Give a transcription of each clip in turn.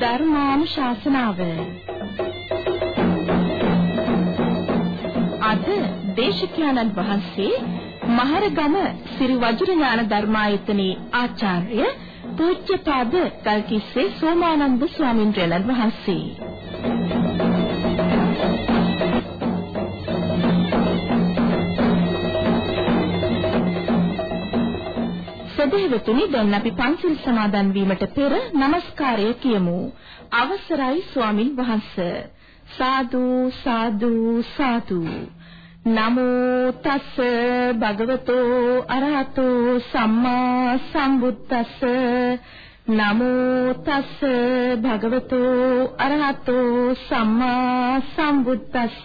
ධර්මානුශාසනාව. අද දේශකයන්න් වහන්සේ මහරගම සිරි වජිරඥාන ධර්මායතනයේ ආචාර්ය පූජ්‍යපාද කල්කිස්සේ සෝමානන්ද ස්වාමීන් සදහෙවතුනි දැන් අපි පන්සිල් සමාදන් වීමට පෙර নমස්කාරය කියමු. අවසරයි ස්වාමින් වහන්සේ. සාදු සාදු සාදු. නමෝ තස් භගවතෝ අරහතෝ සම්මා සම්බුද්දස්ස නමෝ තස් භගවතෝ අරහතෝ සම්මා සම්බුද්දස්ස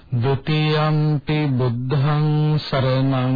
ဒ ුතියම්පි බුද්ධං සරණං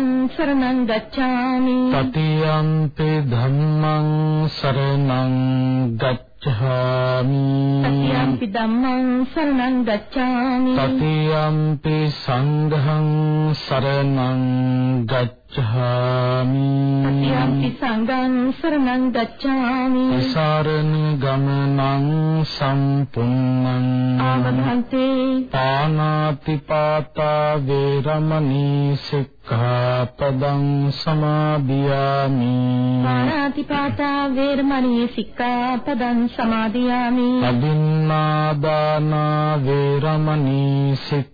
සරණං ගච්ඡාමි. තතියම්පි ධම්මං සරණං ගච්ඡාමි. තතියම්පි ධම්මං සරණං ගච්ඡාමි. තතියම්පි සංඝං සරණං ගච්ඡාමි තතියම්පි සංඝං සරණං ගච්ඡාමි. සාරණ ගමනං සම්පුන්නං ආමහන්තේ පානාති පාතා වේරමණී සික්ඛාපදං සමාදියාමි. පාණාතිපාතා වේරමණී සික්ඛාපදං සමාදියාමි. අදින්නාදාන වේරමණී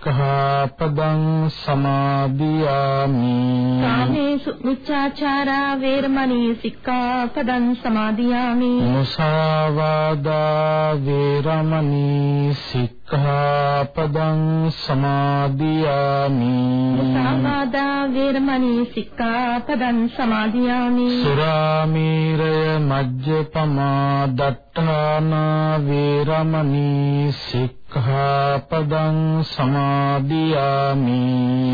සික්ඛාපදං සමාදියාමි. කාමේසු මිච්ඡාචාරා වේරමණී සික්ඛාපදං සමාදියාමි. මුසාවාදා වේරමණී සික්ඛාපදං සමාදියාමි. මුසාවාදා වේරමණී සික්ඛාපදං සමාදියාමි. සුරාමීරය මජ්ජපමා දත්තාන වේරමණී සික්ඛාපදං සමාදියාමි.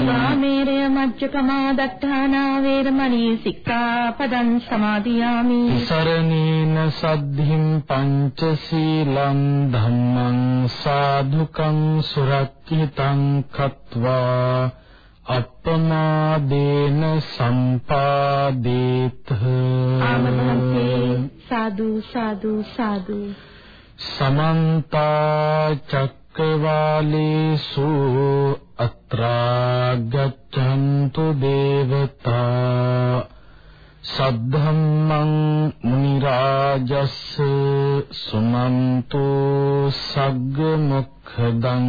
රාමේරය මජ්ජපමා දත්තානා වේරමණී සික්ඛාපදං සමාදියාමි. සරණීන සද්ධින් පංචශීලං ධම්මං සාධුකං සුරක්ඛිතං කତ୍වා අප්පමාදේන සම්පාදේත. ආමහන්සේ සාදු සාදු සාදු. සමන්ත චක්කවාලේසු අත්‍රා ගච්ඡන්තු දේවතා සද්ධම්මං මුනි රාජස් සුනන්තු සග්ග මොක්ඛදං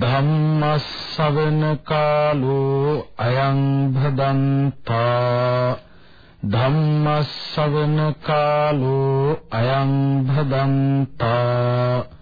ධම්මස්සවන කාලෝ අයං භදන්තා ධම්මස්සවන කාලෝ අයං භදන්තා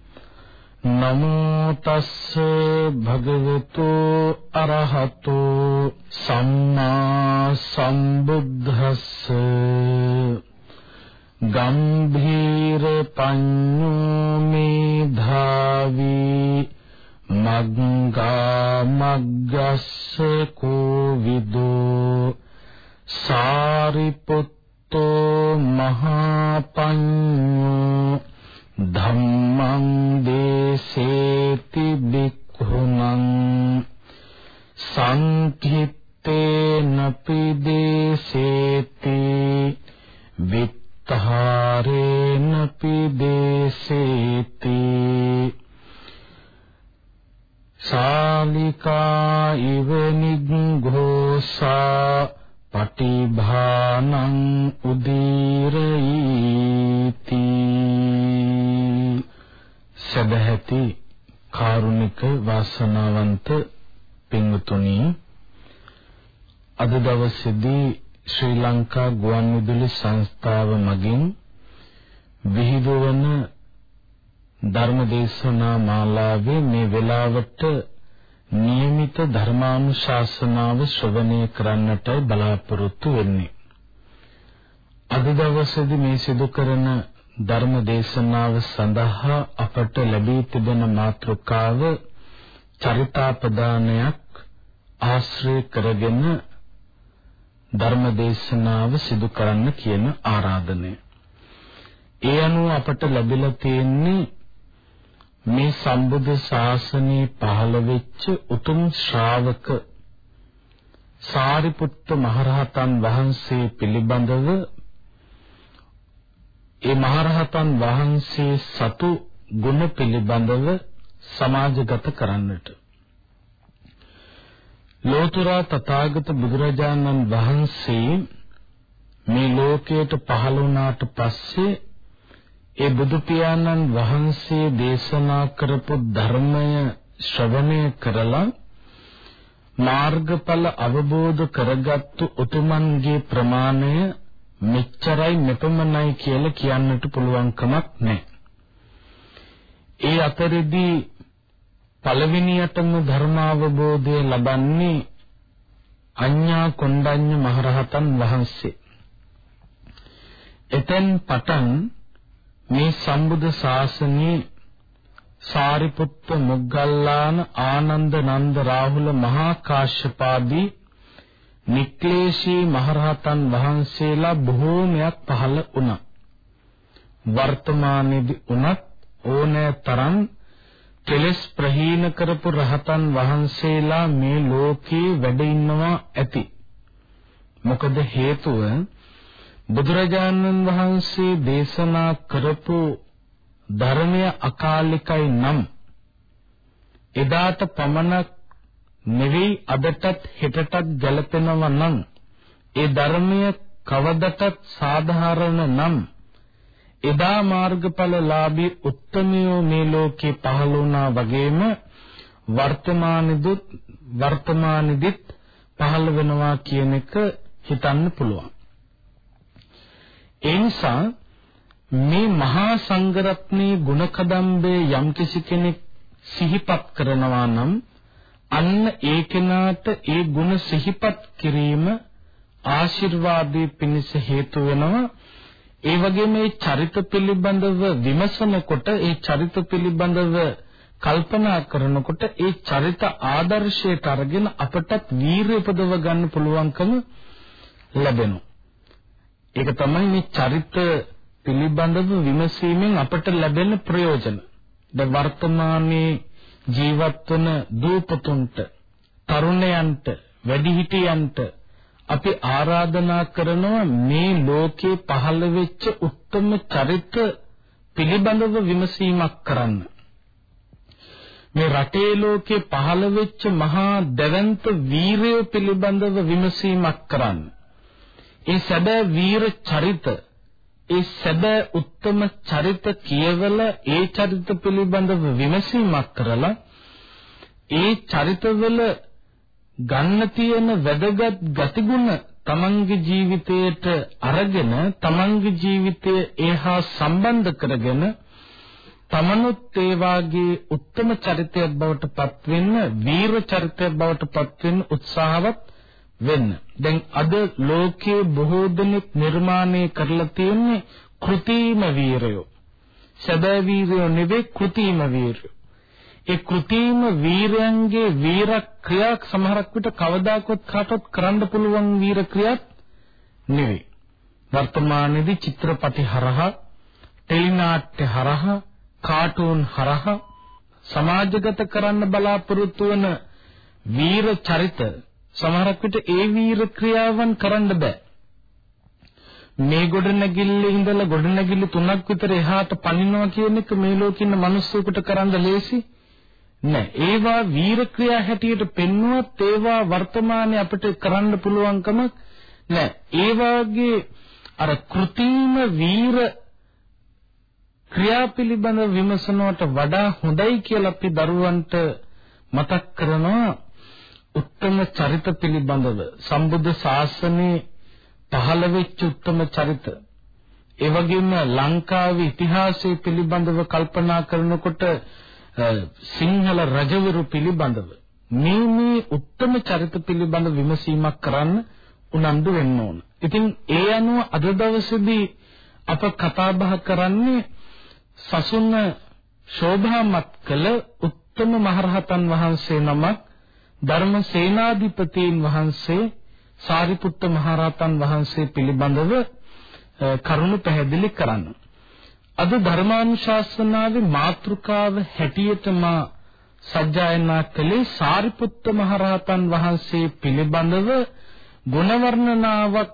නමෝ තස්ස භගවතු අරහතෝ සම්මා සම්බුද්දස්ස ගම්භීර පඤ්ඤෝ මේ ධාවි මග්ගා මග්ගස්ස කෝ විදෝ සාරිපුත් ශ්‍රවණය කරන්නටයි බලාපොරොත්තු වෙන්නේ. අද දවසේදී මේ සිදු කරන ධර්ම දේශනාව සඳහා අපට ලැබී තිබෙන මාතෘකාව චරිතාපදානයක් ආශ්‍රය කරගෙන ධර්ම දේශනාව සිදු කරන්න කියන ආරාධනය. ඒ අනුව අපට ලැබිලා තියෙන්නේ මේ සම්බුද්ධ ශාසනයේ පහළ වෙච්ච උතුම් ශ්‍රාවක සාරිපුත්ත මහරහතන් වහන්සේ පිළිබඳව ඒ මහරහතන් වහන්සේ සතු ගුණ පිළිබඳව සමාජගත කරන්නට. ලෝතර තථාගත බුදුරජාණන් වහන්සේ මේ ලෝකයට පහළ වුණාට පස්සේ ඒ බුදු පියාණන් වහන්සේ දේශනා කරපු ධර්මය ශ්‍රවණය කරලා මාර්ගඵල අවබෝධ කරගත්තු උතුමන්ගේ ප්‍රමාණය මෙච්චරයි මෙපමණයි කියලා කියන්නට පුළුවන් කමක් නැහැ. ඒ අතරෙදී පළවෙනියටම ධර්මාවබෝධය ලබන්නේ අඤ්ඤා කොණ්ඩඤ්ඤ මහරහතන් වහන්සේ. එතෙන් පටන් මේ සම්බුද්ධ ශාසනයේ සාරිපුත්ත මොග්ගල්ලාන ආනන්ද නන්ද රාහුල මහා කාශ්‍යපාදී නික්ලේශී මහරහතන් වහන්සේලා බොහෝමයක් පහළ වුණා. වර්තමානයේදී උනත් ඕනෑ තරම් කෙලස් ප්‍රහීන කරපු රහතන් වහන්සේලා මේ ලෝකේ වැඩ ඉන්නවා ඇති. මොකද හේතුව බුදුරජාණන් වහන්සේ දේශනා කරපු ධර්මය අකාලිකයි නම් එදාට පමණක් නෙවෙයි අදටත් හෙටටත් ගැලපෙනවා නම් ඒ ධර්මය කවදටත් සාධාරණ නම් එදා මාර්ගඵලලාභී උත්තමයෝ මේ ලෝකේ පහළ වුණා වගේම වර්තමානෙදුත් වර්තමානෙදිත් පහළ වෙනවා කියන එක හිතන්න පුළුවන්. ඒ නිසා මේ මහා සංඝරත්නයේ ගුණකදම්බේ යම්කිසි කෙනෙක් සිහිපත් කරනවා නම් අන්න ඒ කෙනාට ඒ ගුණ සිහිපත් කිරීම ආශිර්වාදයේ පිණිස හේතු වෙනවා ඒ වගේම මේ චරිත පිළිබඳව විමසනකොට ඒ චරිත පිළිබඳව කල්පනා කරනකොට ඒ චරිත ආදර්ශයට අරගෙන අපටත් වීරිය උපදව ගන්න පුළුවන්කම ලැබෙනවා. ඒක තමයි මේ චරිත පිළිබඳව විමසීමෙන් අපට ලැබෙන ප්‍රයෝජන. ද වර්තමානයේ ජීවත් වන දූපතුන්ට, තරුණයන්ට, වැඩිහිටියන්ට අපි ආරාධනා කරනවා මේ ලෝකේ පහළ වෙච්ච උත්තම චරිත පිළිබඳව විමසීමක් කරන්න. මේ රටේ ලෝකේ පහළ වෙච්ච මහා දැවැන්ත වීරය පිළිබඳව විමසීමක් කරන්න. ඒ සැබෑ වීර චරිත ඒ සැබෑ උත්තම චරිත කියවල ඒ චරිත පිළිබඳව විමසීමක් කරලා ඒ චරිතවල ගන්න තියෙන වැදගත් ගතිගුණ තමන්ගේ ජීවිතයට අරගෙන තමන්ගේ ජීවිතය ඒහා සම්බන්ධ කරගෙන තමනුත් ඒ වාගේ උත්තම චරිතයක් බවට පත් වෙන්න වීර චරිතයක් බවට පත් වෙන්න උත්සාහවත් වෙන්න. දැන් අද ලෝකයේ බොහෝ දෙනෙක් නිර්මාණය කරලා තියෙන්නේ කෘතිම වීරයෝ. සැබෑ වීරයෝ නෙවෙයි කෘතිම වීරයෝ. ඒ කෘතිම වීරයන්ගේ වීර ක්‍රියාවක් සමහරක් විට කවදාකවත් කාටවත් කරන්න පුළුවන් වීර ක්‍රියාවක් නෙවෙයි. වර්තමානයේදී චිත්‍රපටි හරහා, ටෙලිනාට්‍ය හරහා, කාටූන් හරහා සමාජගත කරන්න බලාපොරොත්තු වන වීර චරිත සමහරක් විට ඒ වීර ක්‍රියාවන් කරන්න බෑ. මේ ගොඩනැගිල්ල ඉඳලා ගොඩනැගිලි තුනක් විතර එහාට පනිනවා කියන එක මේ ලෝකේ ඉන්න මිනිස්සුන්ට කරන්න ලේසි නෑ. ඒවා වීර ක්‍රියා හැටියට පෙන්වුවත් ඒවා වර්තමානයේ අපිට කරන්න පුළුවන්කමක් නෑ. ඒ වාගේ අර කෘතිම වීර ක්‍රියා පිළිබඳ විමසනවට වඩා හොඳයි කියලා අපි දරුවන්ට මතක් කරනවා උත්තම චරිත පිළිබඳව සම්බුද්ධ ශාසනයේ පහළ වෙච්ච උත්තම චරිත ඒ වගේම ලංකාවේ ඉතිහාසය පිළිබඳව කල්පනා කරනකොට සිංහල රජවරු පිළිබඳව මේ මේ උත්තම චරිත පිළිබඳ විමසීමක් කරන්න උනන්දු වෙන්න ඕන. ඉතින් ඒ අනුව අද දවසේදී අප කතා බහ කරන්නේ සසුන ශෝභාමත් කළ උත්තම මහරහතන් වහන්සේ නමක් ධර්ම සේනාධිපතීන් වහන්සේ සාරිපුත්ත මහරහතන් වහන්සේ පිළිබඳව කරුණු පැහැදිලි කරන්න. අද ධර්මානුශාසනාවේ මාතෘකාව හැටියට මා සජ්ජායනා කළේ සාරිපුත්ත මහරහතන් වහන්සේ පිළිබඳව ගුණ වර්ණනාවක්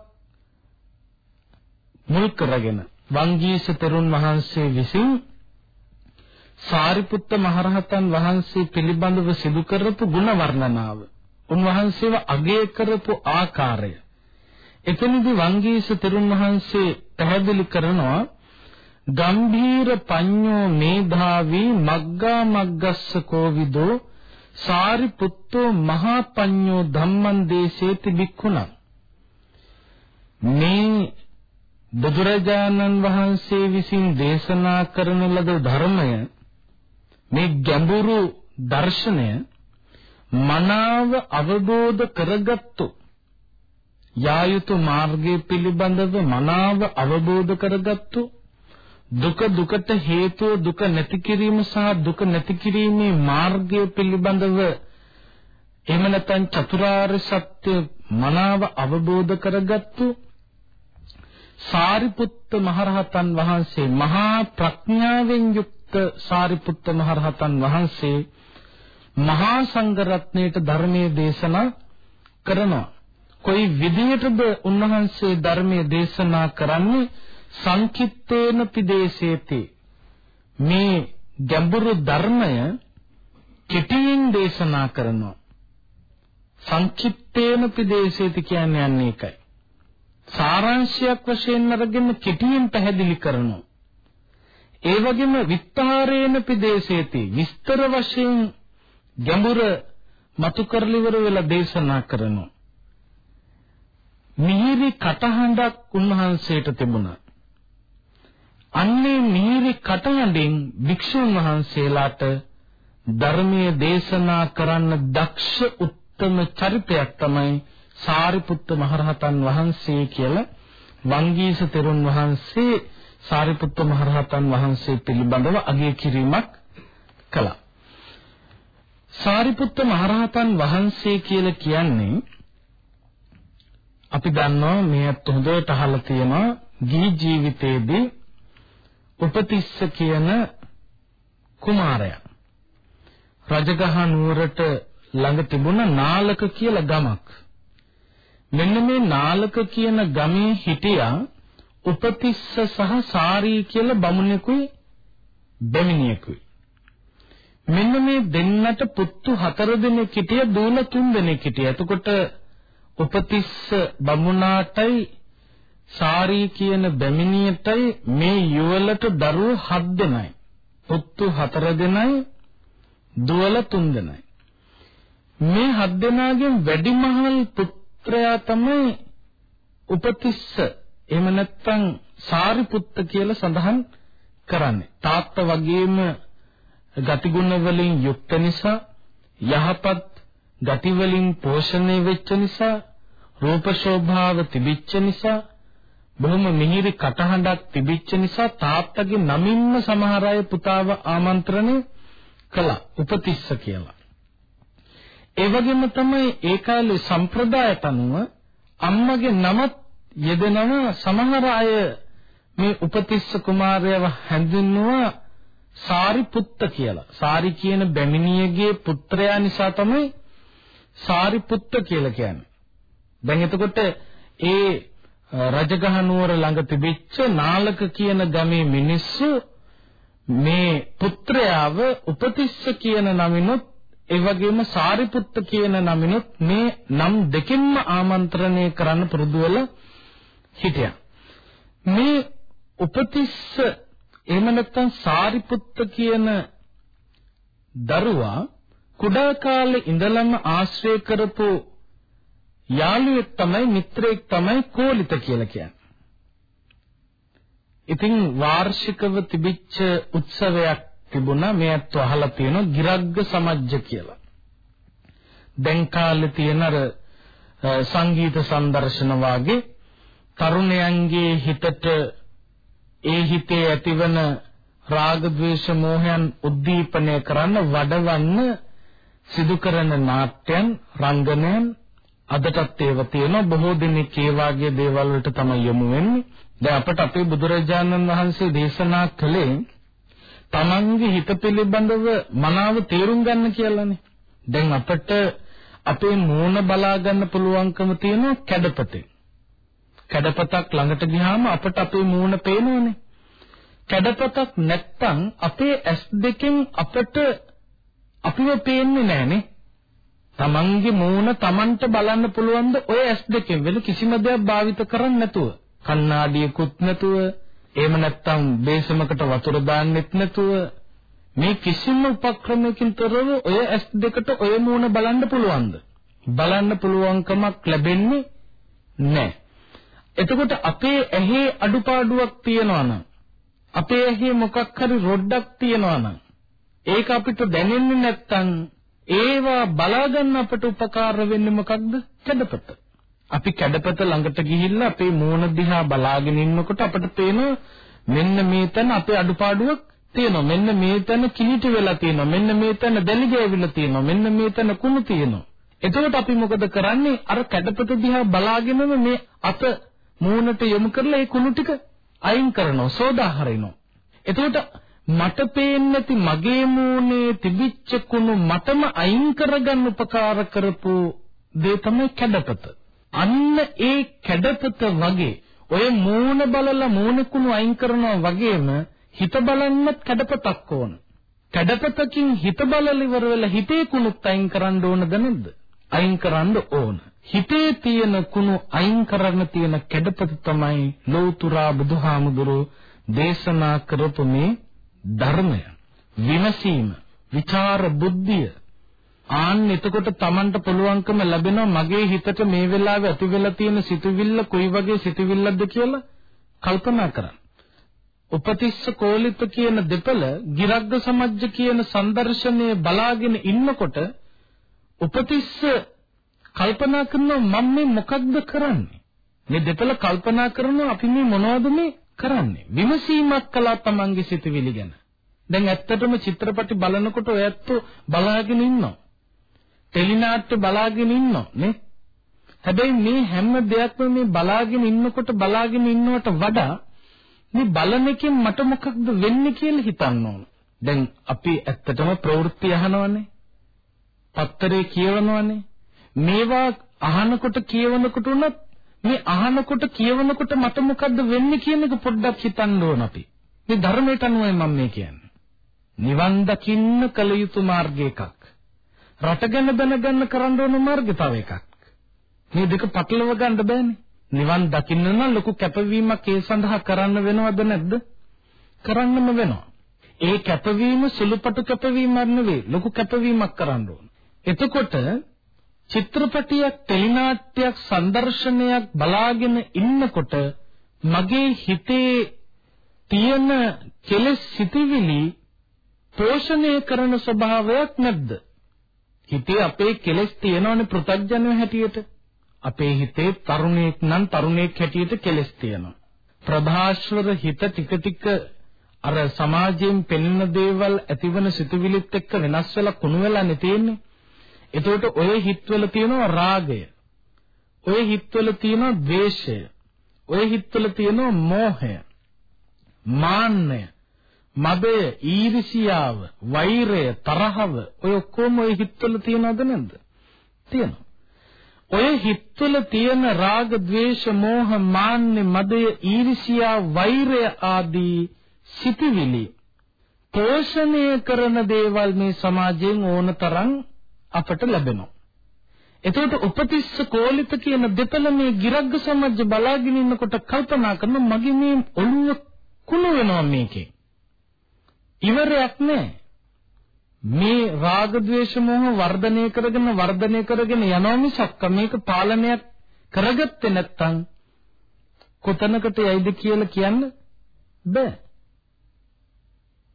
මුල් කරගෙන වංගීස තෙරුන් වහන්සේ විසින් සාරිපුත්ත මහරහතන් වහන්සේ පිළිබඳව සිදු කරපු ගුණ වර්ණනාව උන්වහන්සේව අගය කරපු ආකාරය. එතනදී වංගීස තෙරුන් වහන්සේ පැහැදිලි කරනවා ගම්භීර පඤ්ඤෝ මේධාවී මග්ගා මග්ගස්ස කෝවිදෝ සාරිපුත්තෝ මහා පඤ්ඤෝ ධම්මං දේශේති බික්ඛුණං මේ බුදුරජාණන් වහන්සේ විසින් දේශනා කරන ලද ධර්මය මේ ගැඹුරු දර්ශනය මනාව අවබෝධ කරගත්තු යායුතු මාර්ගය පිළිබඳව මනාව අවබෝධ කරගත්තු දුක දුකට හේතුව දුක නැති කිරීම සහ දුක නැති කිරීමේ මාර්ගය පිළිබඳව එහෙම නැත්නම් චතුරාර්ය සත්‍ය මනාව අවබෝධ කරගත්තු සාරිපුත්ත මහරහතන් වහන්සේ මහා ප්‍රඥාවෙන් යුක්ත සාරිපුත්ත මහරහතන් වහන්සේ මහා සංඝරත්නයට ධර්මයේ දේශනා කරනවා. කොයි විදිහටද උන්වහන්සේ ධර්මයේ දේශනා කරන්නේ? සංකිට්ඨේන පිදේශේති. මේ ගැඹුරු ධර්මය කෙටියෙන් දේශනා කරනවා. සංකිට්ඨේන පිදේශේති කියන්නේ අන්නේ ඒකයි. සාරාංශයක් වශයෙන් අරගෙන කෙටියෙන් පැහැදිලි කරනවා. ඒ වගේම විස්තරේන පිදේශේති විස්තර වශයෙන් ගැඹුර මතු කරලිවර වෙලා දේශනා කරනවා. මිහිරි කටහඬක් උන්වහන්සේට තිබුණා. අන්නේ මිහිරි කටහඬෙන් භික්ෂුන් වහන්සේලාට ධර්මයේ දේශනා කරන්න දක්ෂ උත්තම චරිතයක් තමයි සාරිපුත්ත මහරහතන් වහන්සේ කියලා වංගීස තෙරුන් වහන්සේ සාරිපුත්ත මහරහතන් වහන්සේ පිළිබඳව අගය කිරීමක් කළා. සාරිපුත්ත මහරහතන් වහන්සේ කියලා කියන්නේ අපි දන්නවා මේත් හොඳට අහලා තියෙනවා ගිහි ජීවිතයේදී උපතිස්ස කියන කුමාරයා රජගහ නුවරට ළඟ තිබුණ නාලක කියලා ගමක් මෙන්න මේ නාලක කියන ගමේ හිටියා උපතිස්ස සහ සාරී කියලා බමුණෙකුයි බැමිණියෙකුයි මෙන්න මේ දෙන්නට පුත්තු හතර දෙනෙක් හිටිය දූල තුන් දෙනෙක් හිටිය. එතකොට උපතිස්ස බමුණාටයි සාරී කියන බැමිණියටයි මේ යුවලට දරුවෝ හත් දෙනයි. පුත්තු හතර දෙනයි දුවල තුන් දෙනයි. මේ හත් දෙනාගෙන් වැඩිමහල් පුත්‍රයා තමයි උපතිස්ස. එහෙම නැත්නම් සාරිපුත්ත කියලා සඳහන් කරන්නේ. තාත්තා වගේම ගතිගුණ වලින් යුක්ත නිසා යහපත් ගති වලින් පෝෂණය වෙච්ච නිසා රූප ශෝභාව තිබිච්ච නිසා බොහොම මිහිරි කටහඬක් තිබිච්ච නිසා තාත්තගේ නමින්ම සමහර අය පුතාව ආමන්ත්‍රණය කළා උපතිස්ස කියලා. ඒ වගේම තමයි ඒ කාලේ සම්ප්‍රදායට අනුව අම්මගේ නමත් යෙදෙනව සමහර අය මේ උපතිස්ස කුමාරයව හැඳින්වුවා සාරිපුත්ත කියලා. සාරි කියන බැමිණියගේ පුත්‍රයා නිසා තමයි සාරිපුත්ත කියලා කියන්නේ. දැන් එතකොට ඒ රජගහ නුවර ළඟ තිබිච්ච නාලක කියන ගමේ මිනිස්සු මේ පුත්‍රයාව උපතිස්ස කියන නමිනුත් ඒ වගේම සාරිපුත්ත කියන නමිනුත් මේ නම් දෙකෙන්ම ආමන්ත්‍රණය කරන්න පුරුදු වෙලා හිටියා. මේ උපතිස්ස එහෙම නැත්නම් සාරිපුත්ත කියන දරුවා කුඩා කාලේ ඉඳලම ආශ්‍රය කරපු යාළුවෙක් තමයි මිත්‍රයෙක් තමයි කෝලිත කියලා කියන්නේ. ඉතින් වාර්ෂිකව තිබිච්ච උත්සවයක් තිබුණා මේත් අහලා තියෙනවා ගිරග්ග සමජ්ජ කියලා. දැන් කාලේ තියෙන අර සංගීත සංදර්ශන වාගේ තරුණයන්ගේ හිතට ඒ හිතේ ඇතිවන රාග ద్వේෂ මෝහයන් උද්දීපනය කරන්න වඩවන්න සිදු කරන නාට්‍යයන් රංගනයන් අදටත් ඒව තියෙනවා. බොහෝ දෙනෙක් ඒ වාගේ දේවල් වලට තමයි යොමු වෙන්නේ. දැන් අපට අපේ බුදුරජාණන් වහන්සේ දේශනා කළේ තමන්ගේ හිත පිළිබඳව මනාව තේරුම් ගන්න කියලානේ. දැන් අපට අපේ මූණ බලා ගන්න පුළුවන්කම තියෙන කැඩපතේ. කැඩපතක් ළඟට ගියාම අපට අපේ මූණ පේනවනේ. කැඩපතක් නැත්තම් අපේ ඇස් දෙකෙන් අපට අපිව පේන්නේ නැහනේ. තමන්ගේ මූණ තමන්ට බලන්න පුළුවන්ද ඔය ඇස් දෙකෙන් වෙන කිසිම දෙයක් භාවිත කරන්නේ නැතුව. කණ්ණාඩියකුත් නැතුව, එහෙම නැත්තම් බේසමකට වතුර දාන්නෙත් නැතුව මේ කිසිම උපක්‍රමයකින් තොරව ඔය ඇස් දෙකට ඔය මූණ බලන්න පුළුවන්ද? බලන්න පුළුවන්කමක් ලැබෙන්නේ නැහැ. එතකොට අපේ ඇහි අඩුපාඩුවක් තියෙනවා නම් අපේ ඇහි මොකක් හරි රොඩක් තියෙනවා නම් ඒක අපිට දැනෙන්නේ නැත්නම් ඒවා බලා ගන්න අපට උපකාර වෙන්නේ මොකක්ද? කැඩපත. අපි කැඩපත ළඟට ගිහිල්ලා අපේ මූණ දිහා බලාගෙන ඉන්නකොට අපට පේනවා මෙන්න මේ තැන අපේ අඩුපාඩුවක් තියෙනවා. මෙන්න මේ තැන කිලිටි වෙලා තියෙනවා. මෙන්න මේ තැන දැලි ගෑවිලා තියෙනවා. මෙන්න මේ තැන කුණු තියෙනවා. එතකොට අපි මොකද කරන්නේ? අර කැඩපත දිහා බලාගෙනම මේ අත මූණට යොමු කරලා ඒ කුණු ටික අයින් කරනවා සෝදා හරිනවා. එතකොට මට පේන්නේ නැති මගේ මූණේ තිබිච්ච කුණු මටම අයින් කරගන්න උපකාර කරපු දේ තමයි කැඩපත. අන්න ඒ කැඩපත වගේ ඔය මූණ බලලා මූණ කුණු අයින් කරනවා වගේම හිත බලන්නත් කැඩපතක් ඕන. කැඩපතකින් හිත බලලා ඉවර වෙලා හිතේ කුණුත් අයින් කරන්න ඕනද නැද්ද? අයින් කරන්න ඕන. හිතේ තියෙන කුණු අයින් කරන්න තියෙන කැඩපත තමයි ලෞතුරා බුදුහාමුදුරෝ දේශනා කරපු මේ ධර්මය. විමසීම, විචාර බුද්ධිය. ආන්න එතකොට Tamanට පුළුවන්කම ලැබෙනවා මගේ හිතට මේ වෙලාවේ ඇති වෙලා තියෙන සිතුවිල්ල කොයි වගේ සිතුවිල්ලක්ද කියලා කල්පනා කරන්න. උපතිස්ස කෝලිත කියන දෙපළ ගිරග්ග සමජ්ජ කියන සංදර්ශනයේ බලාගෙන ඉන්නකොට උපතිස්ස කල්පනා කරනවා මම මේ මොකක්ද කරන්නේ? මේ දෙපළ කල්පනා කරනවා අපි මේ මොනවද මේ කරන්නේ? විමසීමක් කළා තමන්ගේ සිතුවිලි ගැන. දැන් ඇත්තටම චිත්‍රපටි බලනකොට ඔයත් බලාගෙන ඉන්නවා. ටෙලිනාට්‍ය බලාගෙන ඉන්නවා නේ? හැබැයි මේ හැම දෙයක්ම මේ බලාගෙන ඉන්නකොට බලාගෙන ඉන්නවට වඩා මේ බලන එකෙන් මට මොකක්ද වෙන්නේ කියලා හිතන්න ඕන. දැන් අපි ඇත්තටම ප්‍රවෘත්ති අහනවනේ. පත්තරේ කියවනවනේ. මේවා අහනකොට කියවනකොට උනත් මේ අහනකොට කියවනකොට මට මොකද්ද වෙන්නේ කියන එක පොඩ්ඩක් හිතන්න ඕන අපි. මේ ධර්මයට අනුවයි මම මේ කියන්නේ. නිවන් දකින්න කල යුතු මාර්ග එකක්. රට ගැන දැනගන්න කරන්න ඕන මාර්ගය තව එකක්. මේ දෙක පටලව ගන්න බෑනේ. නිවන් දකින්න නම් ලොකු කැපවීමක් ඒ සඳහා කරන්න වෙනවද නැද්ද? කරන්නම වෙනවා. ඒ කැපවීම සුළුපටු කැපවීමක් නෙවෙයි ලොකු කැපවීමක් කරන්න ඕන. එතකොට චිත්‍රපටියක් ටෙලිනාට්‍යයක් සංදර්ශනයක් බලාගෙන ඉන්නකොට මගේ හිතේ තියෙන කෙලෙස් සිටිවිලි පෝෂණය කරන ස්වභාවයක් නැද්ද? හිතේ අපේ කෙලෙස් තියෙනවනේ පෘථග්ජනව හැටියට. අපේ හිතේ තරුණයෙක් නම් තරුණයෙක් හැටියට කෙලෙස් තියෙනවා. ප්‍රභාස්වර හිත ටික ටික අර සමාජයෙන් පෙනෙන දේවල් ඇතිවන සිතුවිලිත් එක්ක වෙනස් වෙලා කුණු වෙලානේ තියෙන්නේ. එතකොට ඔය හිත්වල තියෙනවා රාගය. ඔය හිත්වල තියෙනවා ද්වේෂය. ඔය හිත්වල තියෙනවා මෝහය. මාන්නය. මදය, ඊර්ෂියාව, වෛරය, තරහව ඔය ඔක්කොම ඔය හිත්වල තියෙනවද නැද්ද? තියෙනවා. ඔය හිත්වල තියෙන රාග, ద్వේෂ, මෝහ, මාන්න, මදය, ඊර්ෂියා, වෛරය ආදී සිටිවිලි පෝෂණය කරන දේවල් මේ සමාජයෙන් ඕනතරම් අපට ලැබෙනවා. එතකොට උපතිස්ස කෝලිත කියන දෙපළ මේ ගිරග්ග සමාජ බලාගෙන ඉන්නකොට කල්පනා කරන මගේ මේ ඔළුව කුණු වෙනවා මේකේ. ඉවරයක් නැහැ. මේ රාග ద్వේෂ මෝහ වර්ධනය කරගෙන වර්ධනය කරගෙන යනවා මිසක් මේක පාලනයක් කරගත්තේ නැත්නම් කොතනකට යයිද කියලා කියන්න බෑ.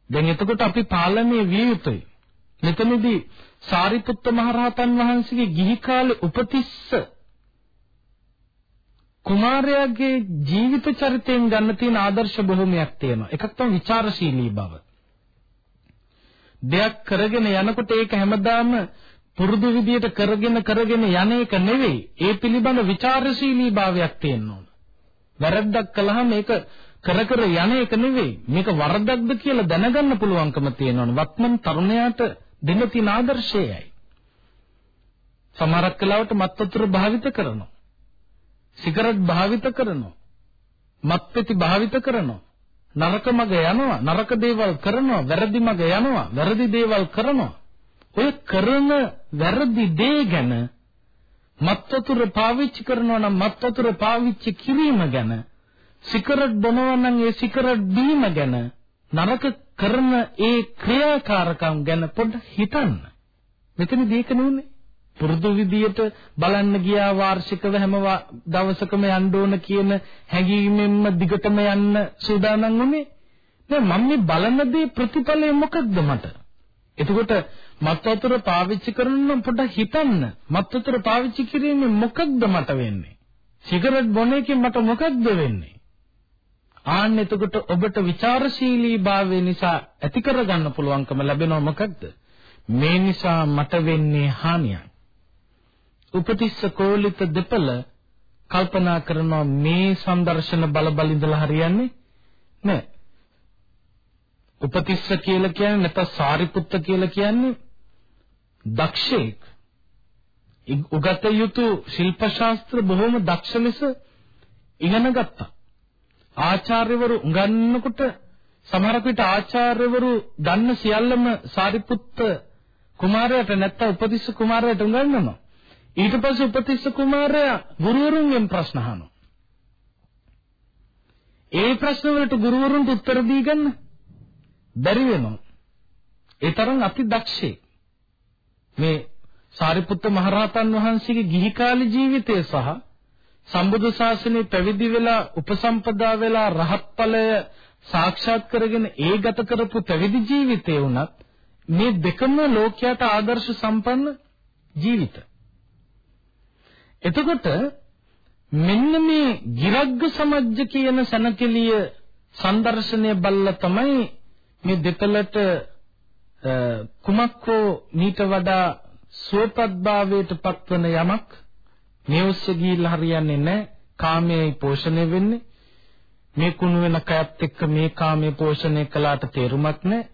දැන් එතකොට අපි පාලනය විය යුතුයි. මෙතනදී සාරිපුත්ත මහරහතන් වහන්සේගේ ගිහි කාලේ උපතිස්ස කුමාරයාගේ ජීවිත චරිතයෙන් ගන්න තියෙන ආදර්ශ බොහොමයක් තියෙනවා. එකක් තමයි ਵਿਚාරශීලී බව. දෙයක් කරගෙන යනකොට ඒක හැමදාම පුරුදු විදියට කරගෙන කරගෙන යන එක නෙවෙයි. ඒ පිළිබඳ ਵਿਚාරශීලී භාවයක් තියෙන්න ඕන. වැරද්දක් කළාම ඒක කර කර යන එක නෙවෙයි. මේක වරදක්ද කියලා දැනගන්න පුළුවන්කම තියෙනවනේ. වත්මන් තරුණයාට දෙන්න තියෙන ආදර්ශයයි. සමහරක් කලාවට මත් වතුර භාවිත කරනවා. සිගරට් භාවිත කරනවා. මත්පැති භාවිත කරනවා. නරක මග යනවා. නරක දේවල් කරනවා. වැරදි මග යනවා. වැරදි දේවල් කරනවා. ඔය කරන වැරදි දේ ගැන මත් වතුර පාවිච්චි කරනවා නම් මත් වතුර පාවිච්චි කිරීම ගැන සිගරට් බොනවා නම් ඒ සිගරට් බීම ගැන නරක කරන ඒ ක්‍රියාකාරකම් ගැන පොඩ්ඩ හිතන්න. මෙතනදී ඒක නෙවෙයි. පුරුදු විදියට බලන්න ගියා වාර්ෂිකව හැම දවසකම යන්න ඕන කියන හැඟීමෙන්ම දිගටම යන්න සූදානම් වුණේ. දැන් මම මේ බලන දේ ප්‍රතිඵලය මොකක්ද මට? එතකොට මත් වතුර පාවිච්චි කරන පොඩ්ඩක් හිතන්න. මත් වතුර පාවිච්චි කිරීමෙන් මොකක්ද මට වෙන්නේ? සිගරට් බොන එකෙන් මට මොකක්ද වෙන්නේ? ආන්න එතකොට ඔබට ਵਿਚාරශීලී භාවය නිසා ඇති කරගන්න පුළුවන්කම ලැබෙනව මොකක්ද? මේ නිසා මට වෙන්නේ හානියක්. උපතිස්ස කෝලිත දෙපළ කල්පනා කරනවා මේ සංදර්ශන බල බල ඉඳලා හරියන්නේ නැහැ. උපතිස්ස කියලා කියන්නේ නැත්නම් සාරිපුත්ත කියලා කියන්නේ දක්ෂයෙක්. උගත යුතු ශිල්ප ශාස්ත්‍ර බොහොම දක්ෂ ලෙස ඉගෙන ගත්තා. ආචාර්යවරු උගන්වනකොට සමහරක් විට ආචාර්යවරු දන්න සියල්ලම සාරිපුත්ත කුමාරයාට නැත්නම් උපතිස්ස කුමාරයාට උගන්වනවා. ඊට පස්සේ උපතිස්ස කුමාරයා ගුරුවරුන්ගෙන් ප්‍රශ්න අහනවා. ඒ ප්‍රශ්න වලට ගුරුවරුන්ට උත්තර දී ගන්න බැරි වෙනවා. ඒ තරම් අති දක්ෂේ. මේ සාරිපුත්ත මහරහතන් වහන්සේගේ ගිහි කාල ජීවිතය සහ සම්බුදු ශාසනයේ පැවිදි වෙලා උපසම්පදා වෙලා රහත් ඵලය සාක්ෂාත් කරගෙන ඒ ගත කරපු පැවිදි ජීවිතේ වුණත් මේ දෙකම ලෝකයට ආදර්ශ සම්පන්න ජීවිත. එතකොට මෙන්න මේ ගිරග්ග සමජ්ජ කියන සනකෙලිය සංදර්ශනය බල්ලා තමයි මේ දෙපළට කුමක්කෝ මීට වඩා සුවපත්භාවයට පත්වන යමක් මේ ඔස්සේ ගිහිල්ලා හරියන්නේ නැහැ. කාමයේ පෝෂණය වෙන්නේ. මේ කුණු වෙන කයත් එක්ක මේ කාමයේ පෝෂණය කළාට තේරුමක් නැහැ.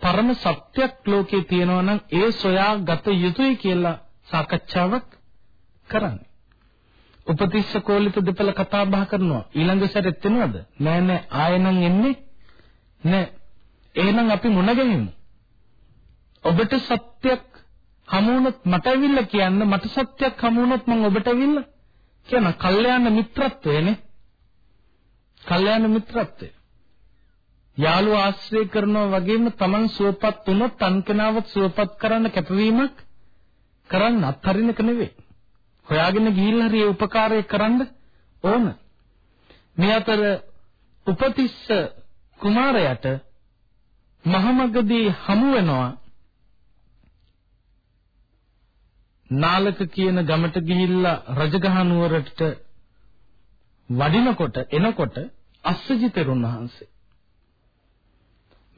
පරම සත්‍යක් ලෝකේ තියෙනවා නම් ඒ සොයා ගත යුතුයි කියලා සාකච්ඡාවක් කරන්නේ. උපතිස්ස කෝලිත දෙපළ කතා බහ කරනවා. ඊළඟ සැරෙත් එනවද? නෑ නෑ ආයෙනම් එන්නේ නෑ. එහෙනම් අපි මුණ ගැහිමු. ඔබට සත්‍යක් හමු වුණොත් මට ඇවිල්ලා කියන්න මට සත්‍යයක් හමු වුණොත් මම ඔබට ඇවිල්ලා කියන කල්යාණ මිත්‍රත්වයනේ. කල්යාණ මිත්‍රත්වය. යාළුවා ආශ්‍රය කරනවා වගේම Taman සුවපත් වුණොත් අන් කෙනාවත් සුවපත් කරන්න කැපවීමක් කරන්න අත්හරිනක නෙවෙයි. හොයාගෙන ගිහිල්ලා හරි ඒ උපකාරය කරන්න ඕන. මේ අතර උපතිස්ස කුමාරයාට මහමගදී හමු වෙනවා නාලක කියන ගමට ගිහිල්ලා රජගහ නුවරට වඩිනකොට එනකොට අස්සජි තෙරුන් වහන්සේ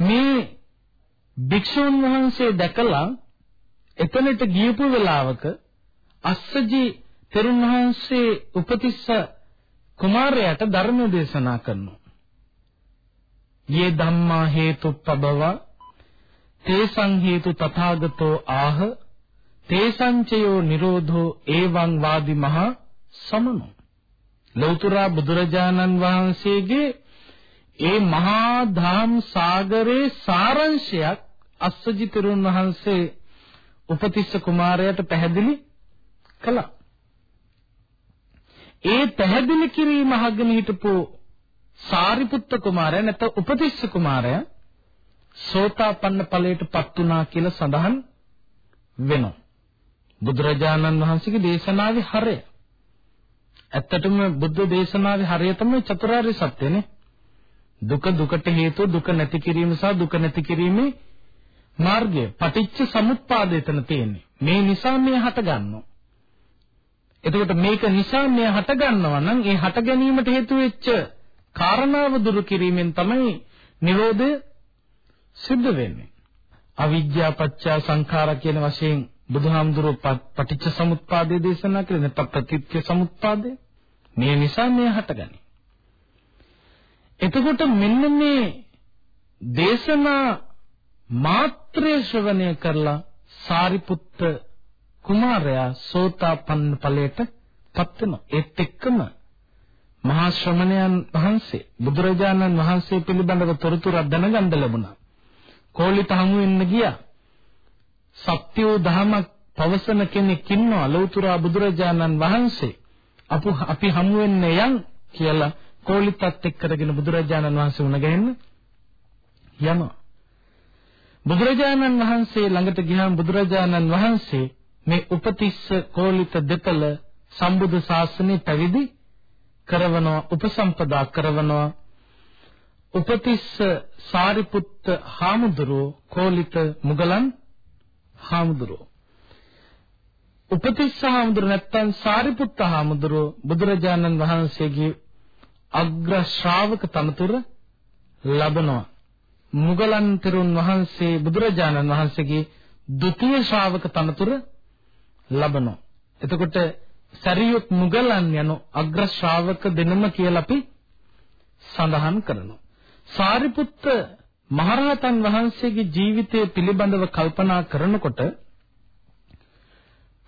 මේ භික්ෂුන් වහන්සේ දැකලා එතනට ගියපු වෙලාවක අස්සජි තෙරුන් වහන්සේ උපතිස්ස කුමාරයාට ධර්ම දේශනා කරනවා. යේ ධම්මා හේතුප්පබව තේසං හේතු තථාගතෝ ආහ තේසංචයෝ නිරෝධෝ එවං වාදි මහා සමනෝ ලෞතර බුදුරජාණන් වහන්සේගේ ඒ මහා ධාම් සාගරේ සාරංශයක් අස්සජි තෙරුන් වහන්සේ උපතිස්ස කුමාරයාට පැහැදිලි කළා. ඒ පැහැදිලි කිරීම අහගෙන හිටපු සාරිපුත්ත කුමාරයා නැත්නම් උපතිස්ස කුමාරයා සෝතාපන්න ඵලයටපත් වුණා කියලා සඳහන් වෙනවා. බුදුරජාණන් වහන්සේගේ දේශනාවේ හරය. ඇත්තටම බුද්ධ දේශනාවේ හරය තමයි චතුරාර්ය සත්‍යනේ. දුක දුකට හේතුව දුක නැති කිරීම සහ දුක නැති කිරීමේ මාර්ගය. පටිච්ච සමුප්පාදය එතන තියෙන්නේ. මේ නිසා මේ හට ගන්නවා. එතකොට මේක නිසා මේ හට ගන්නවා නම් ඒ හට ගැනීමට හේතු වෙච්ච කාරණාව දුරු කිරීමෙන් තමයි නිරෝධය සිද්ධ වෙන්නේ. අවිද්‍යා පත්‍ය සංඛාර කියන වශයෙන් බුදුහාමුදුරුවෝ පටිච්ච සමුප්පාදය දේශනා කළේ නැත්නම් ප්‍රතිත්‍ය සමුප්පාදය. මේ නිසා මේ හටගනි. එතකොට මෙන්න මේ දේශනා මාත්‍රය ශ්‍රවණය කරලා සාරිපුත්ත කුමාරයා සෝතාපන්න ඵලයට පත් වෙනවා. ඒත් එක්කම මහා ශ්‍රමණයන් වහන්සේ බුදුරජාණන් වහන්සේ පිළිබඳව තොරතුරු දැනගන්න ලැබුණා. කෝලිත හමු වෙන්න ගියා. සත්‍ය දහමක් පවසන කෙනෙක් ඉන්නවා ලෞතර බුදුරජාණන් වහන්සේ. අපු අපි හමු වෙන්න යන් කියලා කෝලිතත් එක්කගෙන බුදුරජාණන් වහන්සේ උණ ගැහෙන්න යනවා. බුදුරජාණන් වහන්සේ ළඟට ගියාම බුදුරජාණන් වහන්සේ මේ උපතිස්ස කෝලිත දෙපළ සම්බුද්ධ ශාසනය පැවිදි කරවනවා උපසම්පදා කරවනවා උපතිස්ස සාරිපුත්ත හාමුදුරුව කෝලිත මුගලන් හාමුදුරුව උපතිස්ස හාමුදුරුව නැත්තම් සාරිපුත්ත හාමුදුරුව බුදුරජාණන් වහන්සේගේ අග්‍ර ශ්‍රාවක තනතුර ලබනවා මුගලන් තෙරුන් වහන්සේ බුදුරජාණන් වහන්සේගේ ဒုတိ ය ශ්‍රාවක තනතුර ලබනවා. එතකොට සරියුත් මුගලන් යන අග්‍ර ශ්‍රාවක දෙනම කියලා අපි සඳහන් කරනවා. සාරිපුත්ත මහරහතන් වහන්සේගේ ජීවිතය පිළිබඳව කල්පනා කරනකොට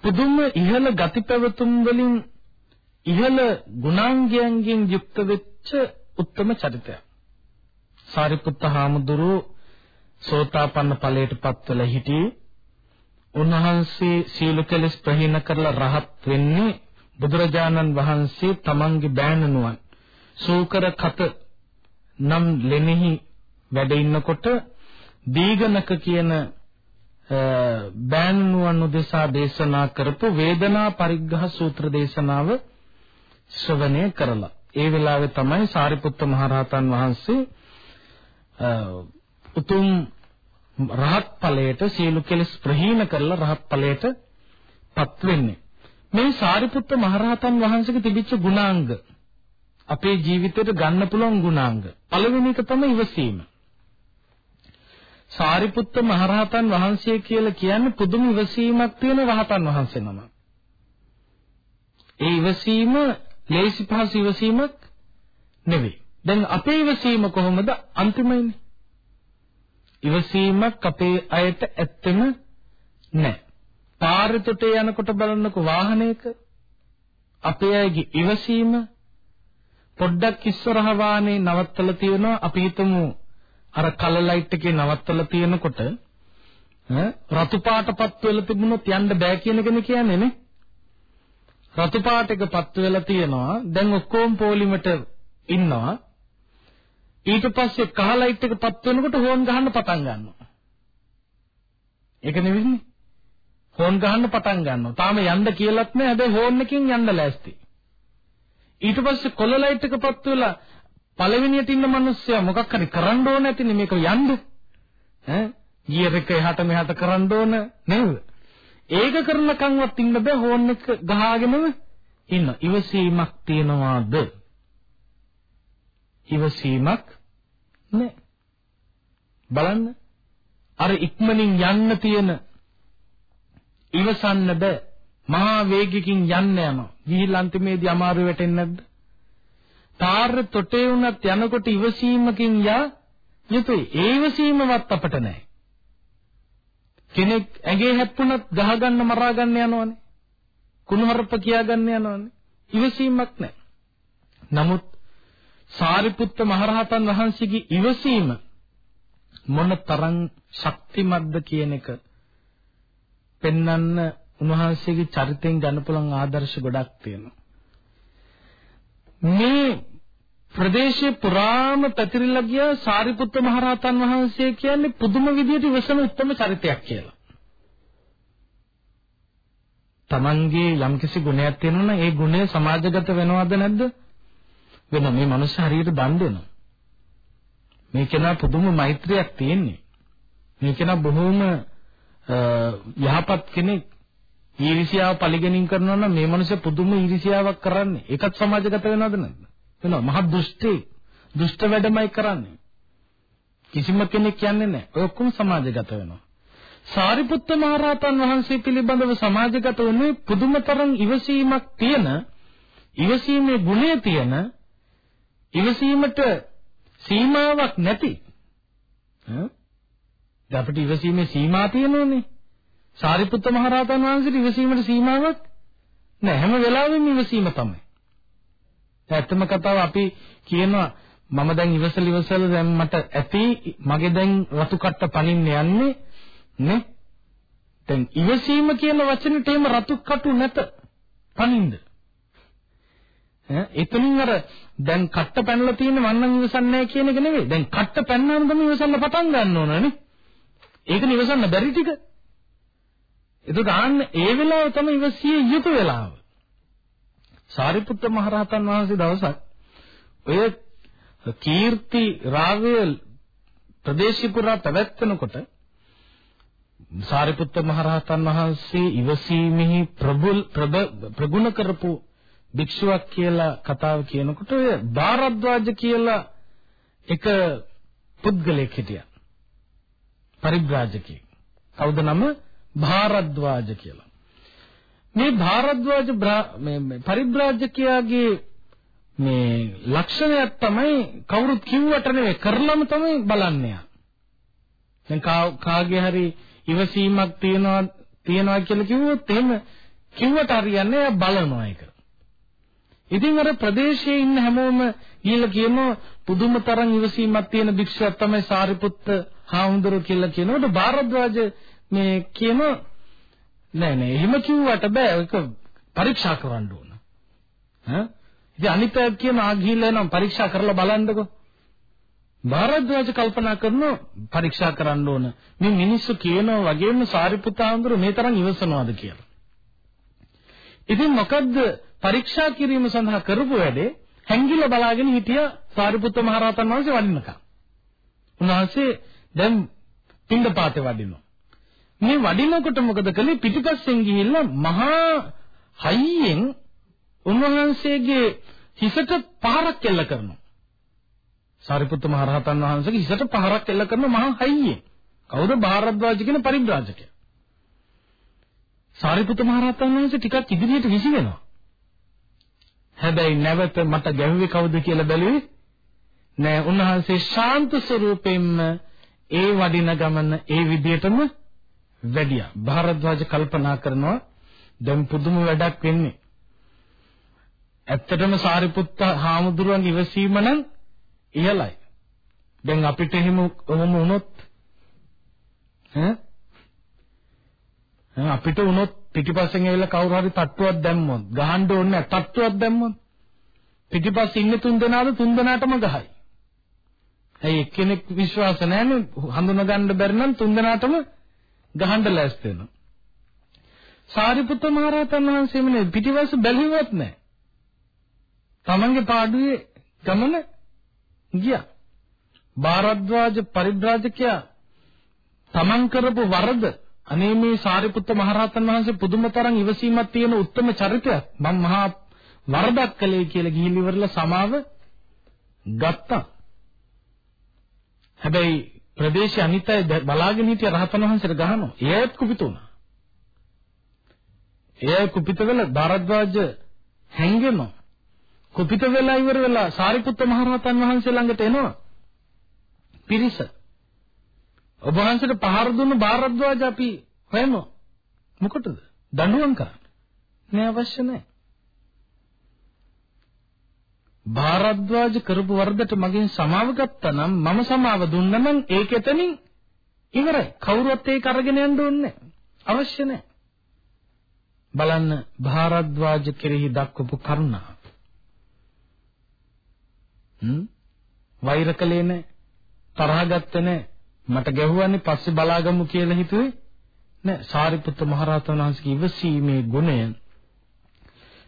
පුදුම ඉහළ ගති පැවතුම් වලින් ඉහළ ගුණාංගයන්ගෙන් යුක්ත වෙච්ච උත්තම චරිතයක්. සාරිපුත්ත හාමුදුරුවෝ සෝතාපන්න ඵලයට පත්වලා හිටියේ උන්වහන්සේ සීල කෙලස් ප්‍රහීන කරලා රහත් වෙන්නේ බුදුරජාණන් වහන්සේ තමන්ගේ බෑණනුවන් සූකර කත නම් ලෙනෙහි වැඩ ඉන්නකොට දීගණක කියන බෑණනුවන් උදෙසා දේශනා කරපු වේදනා පරිග්‍රහ සූත්‍ර දේශනාව ශ්‍රවණය කරලා ඒ වෙලාවේ තමයි සාරිපුත්ත මහරහතන් වහන්සේ උතුම් රහත් ඵලයට සියලු කෙලෙස් ප්‍රහීන කරලා රහත් ඵලයට පත් වෙන්නේ. මේ සාරිපුත්ත මහරහතන් වහන්සේගේ තිබිච්ච ගුණාංග අපේ ජීවිතයට ගන්න පුළුවන් ගුණාංග. පළවෙනි එක තමයි ඉවසීම. සාරිපුත්ත මහරහතන් වහන්සේ කියලා කියන්නේ පුදුම ඉවසීමක් තියෙන රහතන් වහන්සේ නම. ඒ ඉවසීම ලේසි පහසු ඉවසීමක් නෙවෙයි. දැන් අපේ ඉවසීම කොහොමද? අන්තිමයිනේ. ඉවසීමක් අපේ අයට ඇත්තෙම නැහැ. පාරෙතට යනකොට බලන්නකො වාහනයක අපේ අයගේ ඉවසීම පොඩ්ඩක් ඉස්සරහ වාහනේ නවත්තලා තියෙනවා අපි හිතමු අර කල ලයිට් එකේ නවත්තලා තියෙනකොට රතු පාටපත් වෙලා තිබුණොත් යන්න බෑ කියන කෙනෙක් කියන්නේ නේ රතු පාට එකපත් වෙලා තියෙනවා දැන් ඔක්කොම පොලිමට ඉන්නවා ඊට පස්සේ කහ ලයිට් එක පත් වෙනකොට හෝන් ගහන්න පටන් ගන්නවා. ඒක නෙවෙයිනේ. හෝන් ගහන්න පටන් ගන්නවා. තාම යන්න කියලාත් නෑ. හැබැයි හෝන් එකකින් යන්න ලෑස්ති. ඊට පස්සේ කොළ ලයිට් එක පත් වෙලා පළවෙනියට ඉන්න මිනිස්සයා මොකක් හරි කරන්න ඕන ඇතිනේ මේක යන්න. ඈ ගියර් එක එහාට මෙහාට කරන්න ඕන නේද? ඒක කරනකන්වත් ඉන්න බෑ හෝන් එක ගහගෙනම ඉන්න. ඉවසීමක් තියනවාද? ඉවසීමක් නැහැ. බලන්න අර ඉක්මනින් යන්න තියෙන ඉවසන්න බෑ මහා වේගකින් යන්න යනවා ගිහිල්ලා අන්තිමේදී අමාරු වෙටෙන්නේ නැද්ද තාර තොටේ වුණත් යනකොට ඉවසීමකින් යා යුතුයි. ඒ ඉවසීමවත් අපට නැහැ. කෙනෙක් ඇඟේ හැප්පුණත් ගහගන්න මරාගන්න යනවනේ. කුණුහරුප කියාගන්න යනවනේ. ඉවසීමක් නැහැ. නමුත් සාරිපුත්ත මහරහතන් වහන්සේගේ ඉවසීම මොන තරම් ශක්තිමත්ද කියන එක පෙන්වන්න උන්වහන්සේගේ චරිතෙන් ගන්න පුළුවන් ආදර්ශ ගොඩක් තියෙනවා. මේ ප්‍රදේශයේ පුරාම පැතිරිලා ගිය සාරිපුත්ත මහරහතන් වහන්සේ කියන්නේ පුදුම විදියට ඉවසන උත්තම චරිතයක් කියලා. Tamange යම්කිසි ගුණයක් තියෙනවා නම් ඒ ගුණය සමාජගත වෙනවද නැද්ද? වෙන මේ මනුස්ස හරියට දන් දෙනවා. මේ කෙනා පුදුම මෛත්‍රියක් තියෙන්නේ. මේ කෙනා බොහොම යහපත් කෙනෙක්. ඊර්ෂ්‍යාව පරිගණින් කරනවා නම් මේ මනුස්ස පුදුම ඊර්ෂ්‍යාවක් කරන්නේ. ඒකත් සමාජගත වෙනවද නැද්ද? වෙනවා. මහ දුෂ්ටේ. දුෂ්ට වැඩමයි කරන්නේ. කිසිම කෙනෙක් කියන්නේ නැහැ. ඔය ඔක්කොම සමාජගත වෙනවා. සාරිපුත්ත මහරහතන් වහන්සේ පිළිබඳව සමාජගත වුණේ පුදුමතරම් ඉවසීමක් තියෙන ඉවසීමේ ගුණය තියෙන ඉවසීමට සීමාවක් නැති ඈ අපිට ඉවසීමේ සීමා තියෙනවනේ සාරිපුත්ත මහ රහතන් වහන්සේට ඉවසීමට සීමාවක් නැහැ හැම වෙලාවෙම ඉවසීම තමයි ඇත්තම කතාව අපි කියනවා මම දැන් ඉවසල ඉවසල දැන් මට ඇති මගේ දැන් රතු කට්ට පනින්න යන්නේ නේ දැන් ඉවසීම කියන වචනෙට එහෙම රතු කටු නැත පනින්න ඈ එතනින් අර දැන් කට්ට පැනලා තියෙන මන්නම් ඉවසන්නේ නැහැ කියන එක නෙවෙයි. දැන් කට්ට පැන්නාම තමයි ඉවසන්න පටන් ගන්න ඕනනේ. ඒක නිවසන්න බැරි ටික. ඒක ගන්න ඒ වෙලාව තමයි ඉවසිය යුතු වෙලාව. සාරිපුත්ත මහරහතන් වහන්සේ දවසක් ඔය කීර්ති රාවය ප්‍රදේශි පුරා පැවැත්වෙනකොට සාරිපුත්ත මහරහතන් වහන්සේ ඉවසීමෙහි ප්‍රබුල් ප්‍රගුණ කරපු භික්ෂුවක් කියලා කතාව කියනකොට ඔය භාරද්වාජ කියලා එක පුද්ගලයෙක් හිටියා. පරිබ්‍රාජකෙක්. කවුද නම? භාරද්වාජ කියලා. මේ භාරද්වාජ මේ පරිබ්‍රාජකයාගේ මේ ලක්ෂණයක් තමයි කවුරුත් කිව්වට නෙවෙයි කරලම තමයි බලන්නේ. දැන් කාගේ හරි ඉවසීමක් තියනවා තියනවා කියලා කිව්වොත් එහෙම කිව්වට හරියන්නේ බලනවා ඒක. ඉතින් අර ප්‍රදේශයේ ඉන්න හැමෝම ගිහිල්ලා කියනවා පුදුම තරම් ඉවසීමක් තියෙන භික්ෂුවක් තමයි සාරිපුත්ත හාමුදුරුවෝ කියලා කියනකොට භාරද්වාජ මේ කියන නෑ නෑ එහෙම කිව්වට බෑ ඒක පරීක්ෂා කරන්න ඕන. ඈ ඉතින් අනිත් අය කියන ආ ගිහිල්ලා එනම් පරීක්ෂා කරලා බලන්නකෝ. භාරද්වාජ කල්පනා කරනවා පරීක්ෂා කරන්න ඕන. මේ මිනිස්සු කියනවා වගේම සාරිපුත්ත හාමුදුරුවෝ මේ තරම් ඉවසනවාද කියලා. ඉතින් මොකද්ද පරීක්ෂා කිරීම සඳහා කරපු වැඩේ හැංගිලා බලාගෙන හිටිය සාරිපුත්ත මහ රහතන් වහන්සේ වඩිනකම්. උන්වහන්සේ දැන් පින්දපාතේ වඩිනවා. මේ වඩිනකොට මොකද කළේ පිටිපස්සෙන් ගිහිල්ලා මහා හයියෙන් උන්වහන්සේගේ හිසට පහරක් එල්ල කරනවා. සාරිපුත්ත මහ රහතන් වහන්සේගේ හිසට පහරක් එල්ල කරන මහා හයියෙන්. කවුද භාරද්වාජ කියන පරිබ්‍රාජකයා. සාරිපුත්ත මහ රහතන් වහන්සේ ටිකක් ඉදිරියට විසි වෙනවා. හැබැයි නැවත මට ගැහුවේ කවුද කියලා බැලුවේ නෑ උන්වහන්සේ ශාන්ත ස්වරූපයෙන්ම ඒ වඩින ගමන ඒ විදිහටම වැඩියා. භාරද්වාජ කල්පනා කරනවා දැන් පුදුම වැඩක් වෙන්නේ. ඇත්තටම සාරිපුත්ත හාමුදුරුවන් ඉවසීම නම් ඉහළයි. දැන් අපිට එහෙම ඔහොම වුණොත් ඈ? අපිට වුණොත් පිටිපස්සෙන් ඇවිල්ලා කවුරු හරි තට්ටුවක් දැම්මොත් ගහන්න ඕනේ නැහැ තට්ටුවක් දැම්මොත් පිටිපස්සේ ඉන්න තුන් දෙනාද තුන් දෙනාටම ගහයි. ඇයි එක්කෙනෙක් විශ්වාස නැහැනේ හඳුනා ගන්න බැරි නම් තුන් දෙනාටම ගහන්න ලෑස්ති වෙනවා. සාරිපුත්ත මහ රහතන් වහන්සේම පිටිපස්ස බැලුවත් නැහැ. තමන්ගේ පාඩුවේ ගමන ගියා. භාරද්වාජ පරිබ්‍රාජකයා තමන් කරපු වරද අනේ මේ සාරිපුත්ත මහරහතන් වහන්සේ පුදුම තරම් ඉවසීමක් තියෙන උත්තරම චරිතයක් මම මහා වරදක් කළේ කියලා ගිහින් ඉවරලා සමාව ගත්තා. හැබැයි ප්‍රදේශයේ අනිත් අය බලාගෙන හිටිය රහතන් වහන්සේට ගහනවා. එයත් කුපිත වුණා. එයයි කුපිත වෙලා භාරද්වාජ හැංගෙනවා. කුපිත වෙලා ඉවර වෙලා සාරිපුත්ත මහරහතන් වහන්සේ ළඟට එනවා. පිරිස. ඔබ වහන්සේට පහර දුන්න භාරද්වාජ අපි හොයමු. මොකටද? දඬුවම් කරන්න. නෑ අවශ්‍ය නෑ. භාරද්වාජ කරපු වරදට මගෙන් සමාව ගත්තා නම් මම සමාව දුන්නා නම් ඒක එතනින් ඉවරයි. කවුරුවත් ඒක අරගෙන යන්න ඕනේ අවශ්‍ය නැහැ. බලන්න භාරද්වාජ කෙරෙහි දක්වපු කරුණාව. හ්ම් වෛර කළේ නැහැ. තරහ ගත්තේ නැහැ. මට ගැහුවන්නේ පස්සේ බලාගමු කියලා හිතුවේ නෑ. සාරිපුත්ත මහරහතන් වහන්සේගේ ඉවසීමේ ගුණය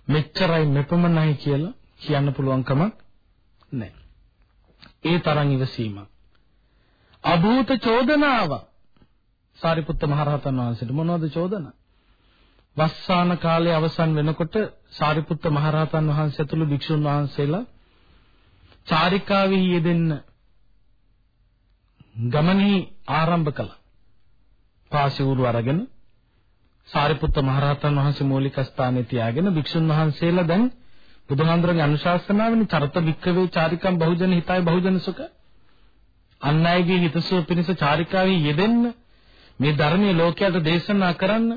මෙච්චරයි මෙපමණයි කියලා කියන්න පුළුවන් කමක් නැහැ. ඒ තරම් ඉවසීමක්. අභූත චෝදනාව සාරිපුත්ත මහරහතන් වහන්සේට මොනවද චෝදනා? වස්සාන කාලයේ අවසන් වෙනකොට සාරිපුත්ත මහරහතන් වහන්සේ ඇතුළු භික්ෂුන් වහන්සේලා චාරිකාවෙහි යෙදෙන්න ගමනේ ආරම්භ කළා. පාසිවුරු අරගෙන සාරිපුත්ත මහරහතන් වහන්සේ මූලික ස්ථානයේ තියාගෙන භික්ෂුන් වහන්සේලා දැන් බුදුහාඳුරගේ අනුශාසනාවෙන් චරත වික්කවේ චාරිකම් බහුජන හිතයි බහුජන සුඛ අන් අයගේ හිතසුව පිණිස චාරිකාවේ යෙදෙන්න මේ ධර්මයේ ලෝකයට දේශනා කරන්න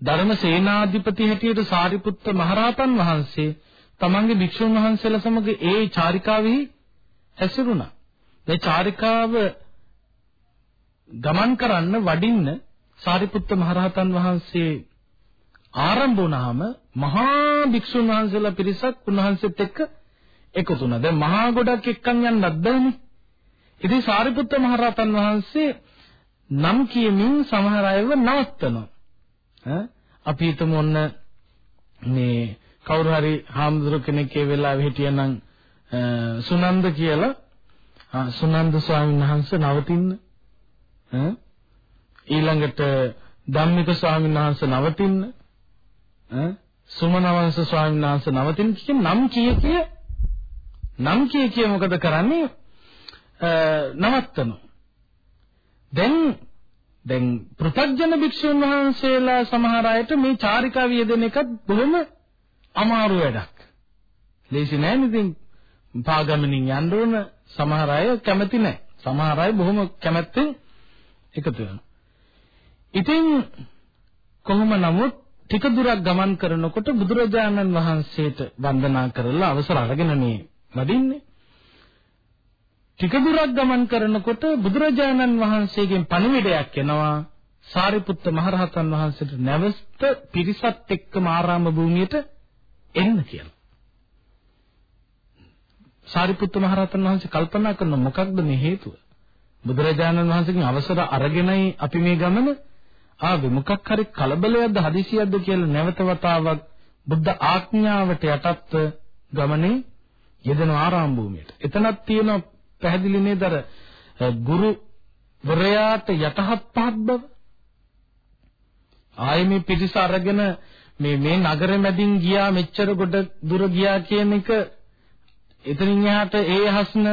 ධර්ම සේනාධිපති හැටියට සාරිපුත්ත මහරහතන් වහන්සේ තමන්ගේ භික්ෂුන් වහන්සේලා සමග ඒ චාරිකාවෙහි හැසිරුණා. මේ චාරිකාව ගමන් කරන්න වඩින්න සාරිපුත්ත මහරහතන් වහන්සේ ආරම්භ වුණාම මහා භික්ෂුන් වහන්සේලා පිරිසක් උන්වහන්සේත් එක්ක එකතු වුණා. දැන් මහා ගොඩක් එක්කන් යන්නත් බෑනේ. ඉතින් සාරිපුත්ත මහරහතන් වහන්සේ නම් කියමින් සමහර අයව නවත්තනවා. ඈ අපි හිතමු ඔන්න මේ කවුරු හරි හාමුදුරු කෙනෙක් ඒ වෙලාවේ හිටියනම් සුනන්ද කියලා සුනන්ද ස්වාමීන් වහන්සේ නවතින්න ඈ ඊළඟට ධම්මික ස්වාමීන් වහන්සේ නවතින්න සුමනවංශ ස්වාමීන් වහන්සේ නවතින කිසිම නම් කිය කිය නම් කිය කිය මොකද කරන්නේ නවත්තනවා දැන් දැන් පෘථග්ජන භික්ෂුන් වහන්සේලා සමහර අයට මේ චාරිකාව යෙදෙන එකත් බොහොම අමාරු වැඩක්. ලේසි නෑ නේද? පාගමනින් යන්න ඕන සමහර අය කැමති නෑ. සමහර අය බොහොම කැමැත්තෙන් එකතු වෙනවා. ඉතින් කොහොම නමුත් ටික දුරක් ගමන් කරනකොට බුදුරජාණන් වහන්සේට වන්දනා කරලා අවසර අරගෙන මේ වඩින්නේ. ටික දුරක් ගමන් කරනකොට බුදුරජාණන් වහන්සේගෙන් පණිවිඩයක් එනවා සාරිපුත්ත මහරහතන් වහන්සේට නැවස්ත පිරිසත් එක්කම ආරාම භූමියට එන්න කියලා. සාරිපුත්ත මහරහතන් වහන්සේ කල්පනා කරන මොකක්ද මේ හේතුව? බුදුරජාණන් වහන්සේගෙන් අවසර අරගෙනයි අපි මේ ගමන ආවේ මොකක් හරි කලබලයක්ද හදිසියක්ද කියලා නැවත වතාවක් බුද්ධ ආඥාවට යටත්ව ගමනේ යෙදෙන ආරාම භූමියට. එතනක් තියෙන පැහැදිලි නේද අර ගුරු වරයාට යටහත් පහත් බව. ආයේ මේ පිටිස අරගෙන මේ මේ නගර මැදින් ගියා මෙච්චර ගොඩ දුර ගියා කියන එක එතනින් එහාට ඒ හස්න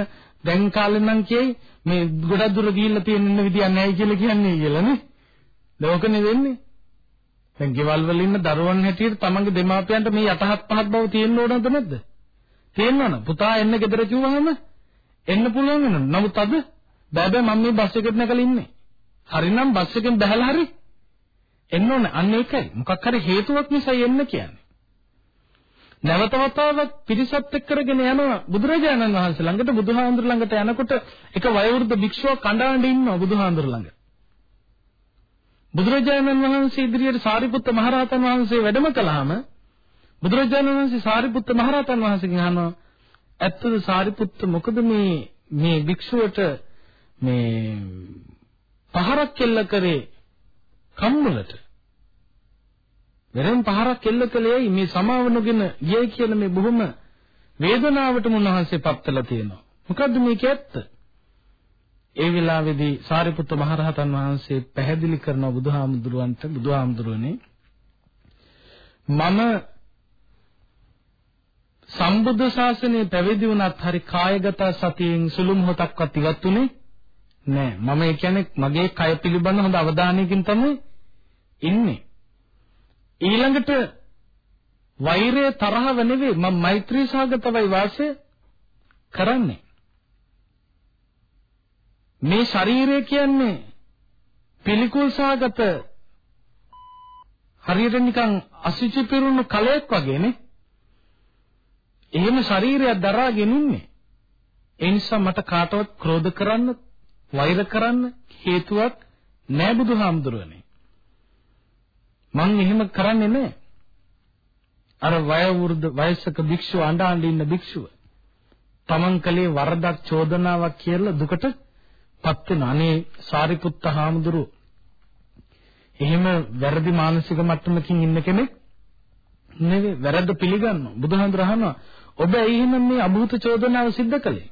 දැන් කාලේ නම් කියයි මේ ගොඩක් දුර ගිහිල්ලා තියෙන ඉන්න විදියක් නැහැ කියලා කියන්නේ කියලා නේ. ලෝකනේ වෙන්නේ. දැන් ගෙවල් වල ඉන්න දරුවන් හැටියට තමන්ගේ දෙමාපියන්ට මේ යටහත් පහත් බව තියෙන්න ඕනද නැද්ද? තියෙනවනේ. පුතා එන්න ගෙදර කිව්වහම එන්න පුළුවන් වෙනවා. නමුත් අද බෑ බෑ මම මේ බස් එකෙත් නැගලා ඉන්නේ. හරිනම් බස් එකෙන් බහලා හරි එන්න ඕනේ. අන්න ඒකයි. මොකක් හරි හේතුවක් නිසා එන්න කියන්නේ. නැවත වතාවක් පිරිසත් එක්ක කරගෙන යනවා බුදුරජාණන් වහන්සේ ළඟට බුදුහාඳුර ළඟට යනකොට එක වයෝවෘද්ධ භික්ෂුවක් කණ්ඩායමේ ඉන්නවා බුදුහාඳුර ළඟ. බුදුරජාණන් වහන්සේ ඉදිරියට සාරිපුත්ත මහරහතන් වහන්සේ වැඩම කළාම බුදුරජාණන් වහන්සේ සාරිපුත්ත මහරහතන් වහන්සේගෙන් අහනවා ඇත්තද සාරිපුත්ත මොකද මේ මේ භික්ෂුවට මේ පහරක් කෙල්ල කරේ කම්මලට වෙනම පහරක් කෙල්ල කළේ මේ සමාව නොගෙන ගියයි කියලා මේ බොහොම වේදනාවට මුන්වහන්සේ පත්වලා තියෙනවා. මොකද්ද මේක ඇත්ත? ඒ වෙලාවේදී සාරිපුත්ත මහරහතන් වහන්සේ පැහැදිලි කරන බුදුහාමුදුරුවන්ට බුදුහාමුදුරුවනේ මම සම්බුද්ධ ශාසනය පැවිදි වුණත් හරි කායගත සතියෙන් සුළු මොහොතක්වත් ඉවත් උනේ නෑ. මම ඒ කියන්නේ මගේ කය පිළිබඳ හොඳ අවධානයකින් තමයි ඉන්නේ. ඊළඟට වෛරය තරහව නෙවෙයි මම මෛත්‍රී සාගතවයි වාසය කරන්නේ. මේ ශරීරය කියන්නේ පිළිකුල් සාගත හරියට නිකන් අසුචි පිරුණු කලයක් වගේනේ. එහෙම ශරීරයක් දරාගෙන ඉන්නේ. ඒ නිසා මට කාටවත් ක්‍රෝධ කරන්න, වෛර කරන්න හේතුවක් නෑ බුදුහාමුදුරනේ. මං එහෙම කරන්නේ නෑ. අර වය වෘද්ධ වයසක භික්ෂුව අඬ අඬ ඉන්න භික්ෂුව තමන් කලේ වරදක් චෝදනාවක් කියලා දුකට පත් වෙන අනේ සාරිපුත්ත හාමුදුරුවෝ එහෙම වැරදි මානසික මට්ටමකින් ඉන්න කෙනෙක් නෙවෙයි වැරද්ද පිළිගන්නවා. බුදුහාමුදුර අහනවා ඔබ එහෙම මේ අභූත චෝදනාව සිද්ධ කළේ?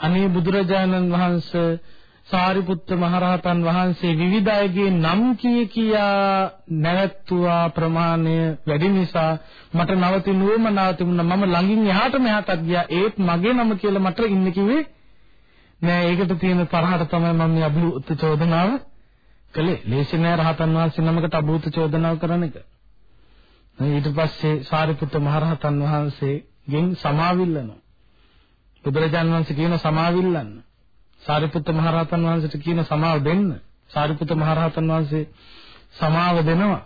අනේ බුදුරජාණන් වහන්සේ සාරිපුත්ත මහරහතන් වහන්සේ විවිධ අයගේ නම් කිය කියා නැවැත්තුවා ප්‍රමාණය වැඩි නිසා මට නවතින උවමනාව තිබුණා මම ළඟින් එහාට මෙහාටත් ගියා. ඒත් මගේ නම කියලා මට ඉන්න කිව්වේ නෑ ඒකට තියෙන තරහට තමයි මම මේ අභූත චෝදනාව කළේ ලේසි නෑ රහතන් වහන්සේ නමකට අභූත චෝදනාව කරන එක ඊට පස්සේ සාරිපුත්ත මහරහතන් වහන්සේගෙන් සමාවිල්ලනවා බුදුරජාණන් වහන්සේ කියන සමාවිල්ලන්න සාරිපුත්ත මහරහතන් වහන්සේට කියන සමාව දෙන්න. සාරිපුත්ත මහරහතන් වහන්සේ සමාව දෙනවා.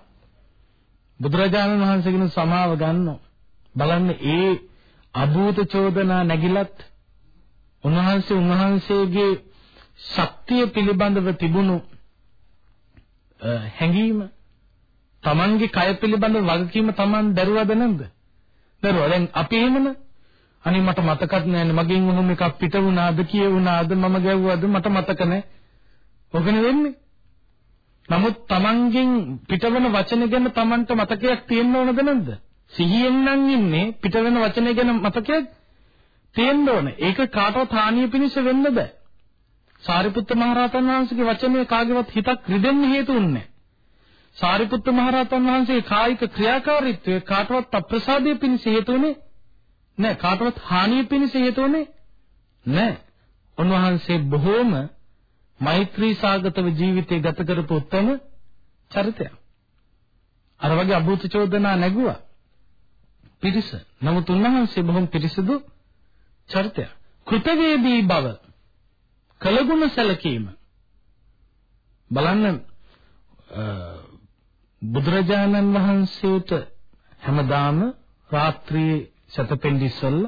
බුදුරජාණන් වහන්සේගෙන සමාව ගන්නවා. බලන්න ඒ අභූත චෝදනා නැගිලත් උන්වහන්සේ උන්වහන්සේගේ ශක්තිය පිළිබඳව තිබුණු හැඟීම තමන්ගේ කය පිළිබඳව වගකීම තමන් දරුවද නැද්ද? දරුවා දැන් අපි එහෙමනේ අනේ මට මතකත් නෑනේ මගෙන් ඔහොම එකක් පිට වුණාද කියවුණාද මම ගැව්වද මට මතක නෑ. ඔකනේ වෙන්නේ. නමුත් Tamanගෙන් පිටවන වචන ගැන Tamanට මතකයක් තියෙන්න ඕනද නැද්ද? සිහියෙන් නම් ඉන්නේ පිටවෙන වචන ගැන මතකයක් තියෙන්න ඕන. ඒක කාටවත් හානිය පිණිස වෙන්න බෑ. සාරිපුත්ත මහරහතන් වහන්සේගේ වචනේ කාගේවත් හිතක් රිදෙන්න හේතුුන්නේ සාරිපුත්ත මහරහතන් වහන්සේ කායික ක්‍රියාකාරීත්වය කාටවත් අප්‍රසාදයේ පිණිස හේතුුනේ නෑ කාටවත් හානිය පිණිස හේතුවනේ නෑ. උන්වහන්සේ බොහෝම මෛත්‍රී සාගතව ජීවිතය ගත කරපු උත්තම චරිතයක්. අර වගේ අභූත චෝදනා නැගුවා. පිරිස. නමුත් උන්වහන්සේ බොහොම පිරිසිදු චරිතයක්. කෘතවේදී බව කලගුණ සැලකීම බලන්න බුදුරජාණන් වහන්සේට හැමදාම රාත්‍රියේ සතපෙන්ඩි ඉස්සෙල්ල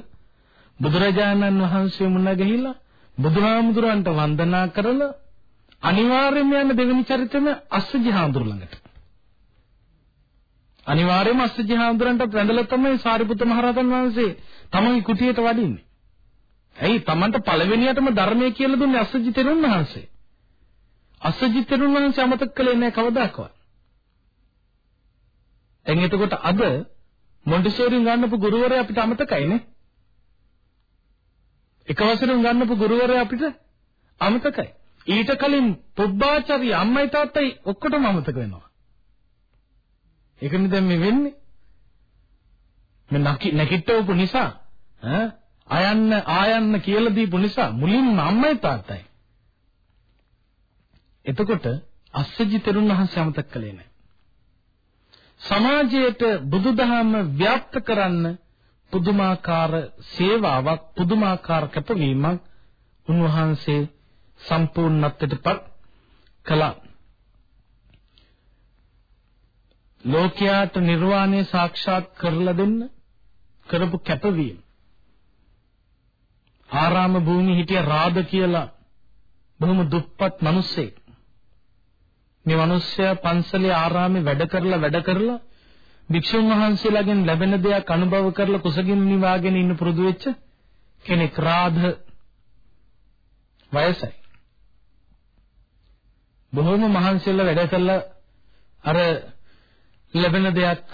බුදුරජාණන් වහන්සේ මුණ ගැහිලා බුදුහාමුදුරන්ට වන්දනා කරලා අනිවාර්යයෙන්ම යන දෙවෙනි චරිතෙම අස්සජි හාමුදුර ළඟට. අනිවාර්යයෙන්ම අස්සජි හාමුදුරන්ට වැඳලා තමයි සාරිපුත්ත මහරහතන් වහන්සේ තමන්ගේ කුටියට වඩින්නේ. ඇයි තමන්ට පළවෙනියටම ධර්මය කියලා දුන්නේ අස්සජි තෙරුන් වහන්සේ. අස්සජි තෙරුන් වහන්සේ අමතක කළේ නැහැ කවදාකවත්. දැන් එතකොට අද මොන්ටිසෝරින් ගන්නපු ගුරුවරයා අපිට අමතකයිනේ. එක වසරෙන් ගන්නපු ගුරුවරයා අපිට අමතකයි. ඊට කලින් පුබ්බාචාර්ය අම්මයි තාත්තයි ඔක්කොටම අමතක වෙනවා. ඒකනේ දැන් මේ වෙන්නේ. මේ නැකිටවපු නිසා ඈ ආයන්න ආයන්න කියලා දීපු නිසා මුලින්ම අම්මයි තාත්තයි. එතකොට අස්සජි තෙරුන් වහන්සේ අමතක කළේ නැහැ. සමාජයට බුදුදහම ව්‍යාප්ත කරන්න පුදුමාකාර සේවාවක් පුදුමාකාර කැපවීමක් උන්වහන්සේ සම්පූර්ණත්වයටපත් කළා. ලෝකයාට නිර්වාණය සාක්ෂාත් කරලා දෙන්න කරපු කැපවීම. ආරාම භූමි හිටිය රාද කියලා බොහොම දුප්පත් මිනිස්සෙක්. මේ මිනිස්සයා පන්සලේ ආරාමේ වැඩ කරලා වැඩ කරලා භික්ෂුන් වහන්සේලාගෙන් ලැබෙන දෙයක් අනුභව කරලා කුසගින් නිවාගෙන ඉන්න පුරුදු වෙච්ච කෙනෙක් රාධ වයසයි. බොහොම මහන්සියලා වැඩ කළා අර ලැබෙන දෙයක්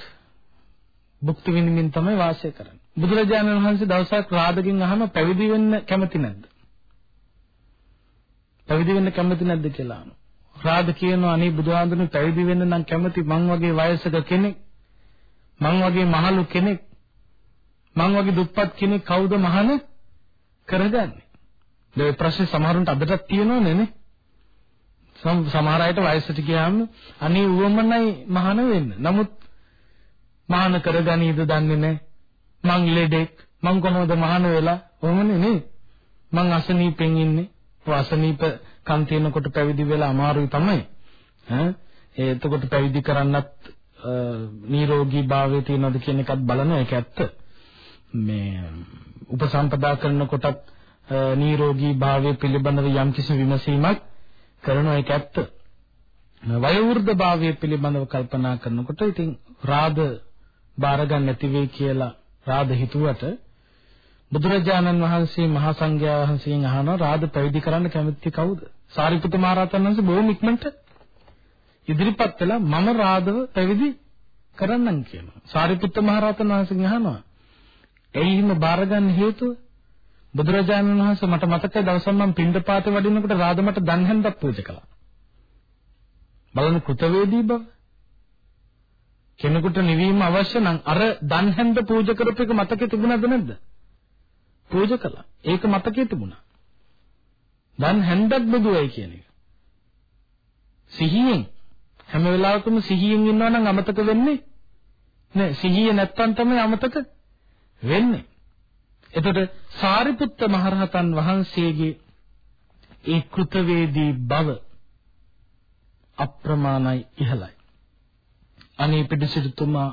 භුක්ති විඳින්න තමයි වාසය කරන්නේ. බුදුරජාණන් වහන්සේ දවසක් රාධගෙන් අහන පැවිදි වෙන්න කැමති නැද්ද? පැවිදි වෙන්න කැමති නැද්ද කියලා අහනවා. රාද කියනවා අනේ බුදුහාඳුනේ පැවිදි වෙන්න නම් කැමති මං වගේ වයසක කෙනෙක් මං වගේ මහලු කෙනෙක් මං වගේ දුප්පත් කෙනෙක් කවුද මහාන කරගන්නේ ඒ ප්‍රශ්නේ සමහරුන්ට අදටත් තියෙනවනේ නේ. සමහර අයට වයසට ගියාම අනේ ඌවමනයි මහාන වෙන්න. නමුත් මහාන කරගනීද දන්නේ නැහැ. මං ලෙඩෙක් මං කොහොමද මහාන වෙලා කොහොමනේ නේ? මං අසනීපෙන් ඉන්නේ. අසනීප කන් තියෙනකොට පැවිදි වෙලා අමාරුයි තමයි. ඈ එතකොට පැවිදි කරන්නත් නිරෝගී භාවය තියෙනවද කියන එකත් බලන එක ඇත්ත. මේ උපසම්පදා කරනකොටත් නිරෝගී භාවය පිළිබඳව යම්කිසි විමසීමක් කරන එක ඇත්ත. වයෝවෘද්ධ භාවය පිළිබඳව කල්පනා කරනකොට ඉතින් රාද බාර ගන්න නැති වෙයි කියලා රාද හිතුවට බුදුරජාණන් වහන්සේ මහා සංඝයා වහන්සේගෙන් අහනවා රාද පැවිදි කරන්න කැමති කවුද? සාරිපුත්ත මහ රහතන් වහන්සේ බොහොම ඉක්මනට ඉදිරිපත් වෙලා මම රාදව පැවිදි කරන්නම් කියනවා. සාරිපුත්ත මහ රහතන් වහන්සේගෙන් අහනවා එයි හිම බාරගන්න හේතුව බුදුරජාණන් වහන්සේ මට මතකයි දවසක් මම පින්දපාතේ වඩිනකොට රාද මට දන් හැන්දක් පූජා කළා. බලන්න කෘතවේදී බව. කෙනෙකුට නිවීම අවශ්‍ය නම් අර දන් හැන්ද පූජා කරපු එක මතකේ තිබුණාද නැද්ද? පූජා කළා. ඒක මතකේ තිබුණා. දන් හැන්දක් බදුවයි කියන එක. සිහියෙන් හැම වෙලාවකම සිහියෙන් ඉන්නවා නම් අමතක වෙන්නේ නෑ. සිහිය නැත්තම් තමයි අමතක වෙන්නේ. එතකොට සාරිපුත්ත මහරහතන් වහන්සේගේ ඒ කෘතවේදී බව අප්‍රමාණයි ඉහළයි. අනේ පිටිසිතුමා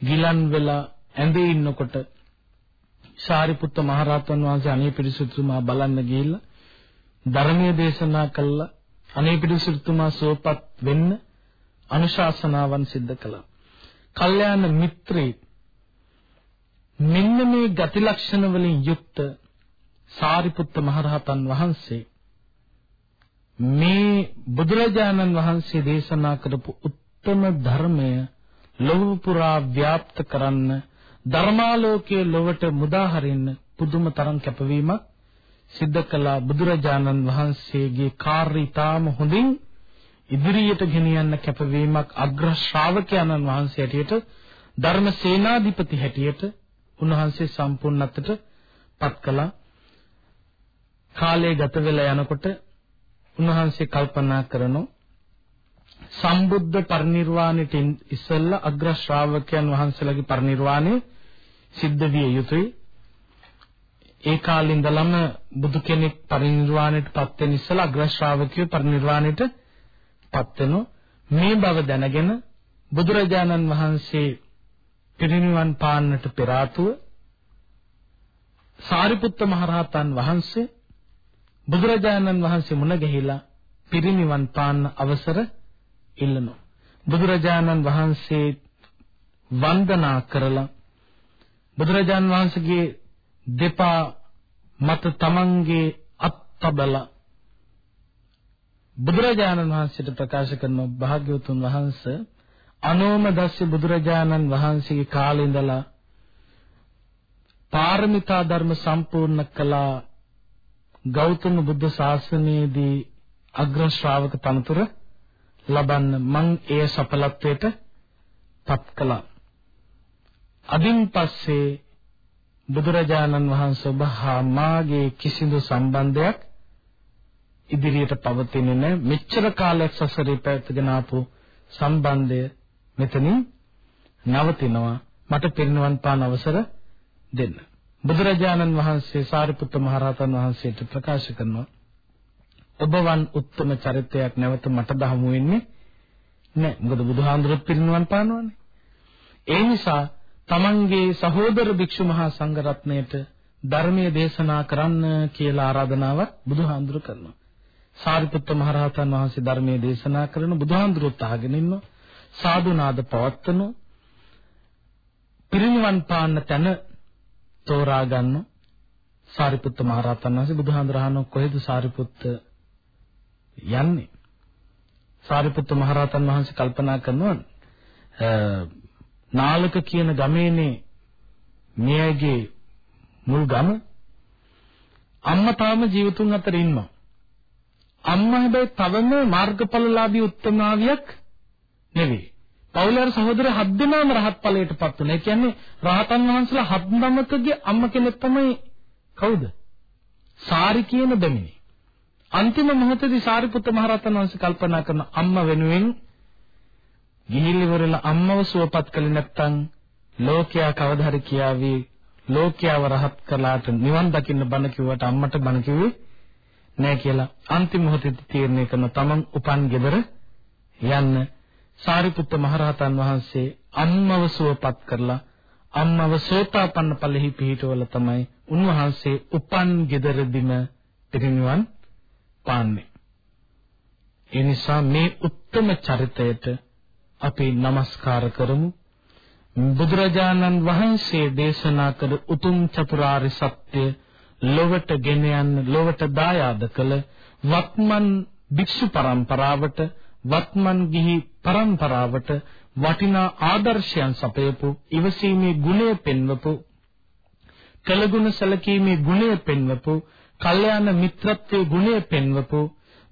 ගිලන් වෙලා ඇඳේ ඉන්නකොට සාරිපුත්ත මහරහතන් වහන්සේ අනේ පිටිසිතුමා බලන්න ගිහිල්ලා ධර්මයේ දේශනා කළා අනේ පිටිසිතුමා සෝපත් වෙන්න අනුශාසනාවන් සිද්ධ කළා. කල්යාණ මිත්‍රේ මෙන්න මේ ගති ලක්ෂණ වලින් යුක්ත සාරිපුත්ත මහරහතන් වහන්සේ මේ බුදුරජාණන් වහන්සේ දේශනා කරපු උත්තම ධර්මය ලොව පුරා ව්‍යාප්ත කරන්න ධර්මාලෝකයේ ලොවට මුදා හරින්න පුදුම තරම් කැපවීමක් සිද්ධ කළා බුදුරජාණන් වහන්සේගේ කාර්ය ඊටාම හොඳින් ඉදිරියට ගෙනියන්න කැපවීමක් අග්‍ර ශ්‍රාවකයන්න් වහන්සේ හැටියට ධර්ම සේනාධිපති හැටියට උන්වහන්සේ සම්පූර්ණත්වයට පත් කළා. කාලය ගත වෙලා යනකොට උන්වහන්සේ කල්පනා කරනෝ සම්බුද්ධ පරිනිර්වාණයට ඉස්සෙල්ලා අග්‍ර ශ්‍රාවකයන් වහන්සේලාගේ පරිනිර්වාණය සිද්ධ විය යුතුයි. ඒ කාලේ ඉඳලම බුදු කෙනෙක් පරිනිර්වාණයට පත් වෙන ඉස්සෙල්ලා අග්‍ර ශ්‍රාවකයෝ පරිනිර්වාණයට පත් වෙනෝ මේ බව දැනගෙන බුදුරජාණන් වහන්සේ පිරිනිවන් පාන්නට පෙර ආතුව සාරිපුත්ත මහරහතන් වහන්සේ බුදුරජාණන් වහන්සේ මුණ ගැහිලා පිරිනිවන් පාන්න අවසර ඉල්ලනවා. බුදුරජාණන් වහන්සේ වන්දනා කරලා බුදුරජාණන් වහන්සේගේ දෙපා මත තමන්ගේ අත්තබල බුදුරජාණන් වහන්සේට ප්‍රකාශ කරන භාග්‍යවතුන් වහන්සේ අනෝමදස්ස බුදුරජාණන් වහන්සේගේ කාලේ ඉඳලා පාරමිතා ධර්ම සම්පූර්ණ කළා ගෞතම බුද්ධ ශාසනයේදී අග්‍ර ශ්‍රාවක තනතුර ලබන්න මං ඒ සඵලත්වයට පත් කළා. අදින් පස්සේ බුදුරජාණන් වහන්සේ ඔබ හා මාගේ කිසිදු සම්බන්ධයක් ඉදිරියට පවතින්නේ නැහැ. මෙච්චර කාලයක් සසරේ පැවැත්ගෙන ආපු සම්බන්ධය මෙතනින් නවතිනවා මට පිරිනවන් පාන අවසර දෙන්න. බුදුරජාණන් වහන්සේ සාරිපුත්ත මහරහතන් වහන්සේට ප්‍රකාශ කරනවා ඔබවන් උත්තම චරිතයක් නැවත මට දහමු වෙන්නේ නැහැ. මොකද බුදුහාඳුරත් පිරිනවන් පානවනේ. ඒ නිසා තමන්ගේ සහෝදර භික්ෂු මහා සංඝරත්නයට ධර්මයේ දේශනා කරන්න කියලා ආරාධනාවක් බුදුහාඳුර කරනවා. සාරිපුත්ත මහරහතන් වහන්සේ ධර්මයේ දේශනා කරන බුදුහාඳුරත් අහගෙන ඉන්නවා. සාදු නාද පවත්වන පිරිනිවන් පාන්න තැන තෝරා ගන්න සාරිපුත්ත මහ රහතන් වහන්සේ බුදුහාඳුරහන කොහෙද සාරිපුත්ත යන්නේ සාරිපුත්ත මහ රහතන් වහන්සේ කල්පනා කරනවා නාලක කියන ගමේනේ මෙයගේ මුල් ගම අම්මා තාම ජීවිතුන් අතර ඉන්නවා අම්මා හැබැයි තවම මාර්ගඵලලාභී උත්තමාවියක් නෙවෙයි. පෞලයන් සහෝදර හත් දෙනාම රහත් ඵලයටපත් වුණා. ඒ කියන්නේ රහතන් වහන්සේලා හත් නමකගේ අම්ම කෙනෙක් තමයි කවුද? සාරි කියන බැමිණි. අන්තිම මොහොතේදී සාරිපුත්ත මහරහතන් වහන්සේ කල්පනා කරන අම්මා වෙනුවෙන් ගිහිල් ඉවරලා අම්මව සුවපත් කළේ නැත්නම් ලෝකයා කවදා හරි කියාවි ලෝකයාව රහත් කළාට නිවන් දකින්න බණ කිව්වට අම්මට බණ කිව්වේ නෑ කියලා අන්තිම මොහොතේදී තීරණය කරන තමන් උපන් ගෙදර යන්න සාරිපුත්ත මහරහතන් වහන්සේ අම්මව සුවපත් කරලා අම්මව සෝතාපන්න ඵලෙහි පිහිටවල තමයි උන්වහන්සේ උපන් ගෙදරදීම පිරිනිවන් පාන්නේ. ඒ නිසා මේ උත්තම චරිතයට අපි নমස්කාර කරමු. බුදුරජාණන් වහන්සේ දේශනා කළ උතුම් චතුරාර්ය සත්‍ය ලොවට ගෙන යන්න ලොවට දායාද කළ වත්මන් භික්ෂු පරම්පරාවට වත්මන් ගිහි පරම්පරාවට වටිනා ආදර්ශයන් සපයපු ඉවසීමේ ගුණය පෙන්වපු කළගුණ සැලකීමේ ගුණය පෙන්වපු කල්යාණ මිත්‍රත්වයේ ගුණය පෙන්වපු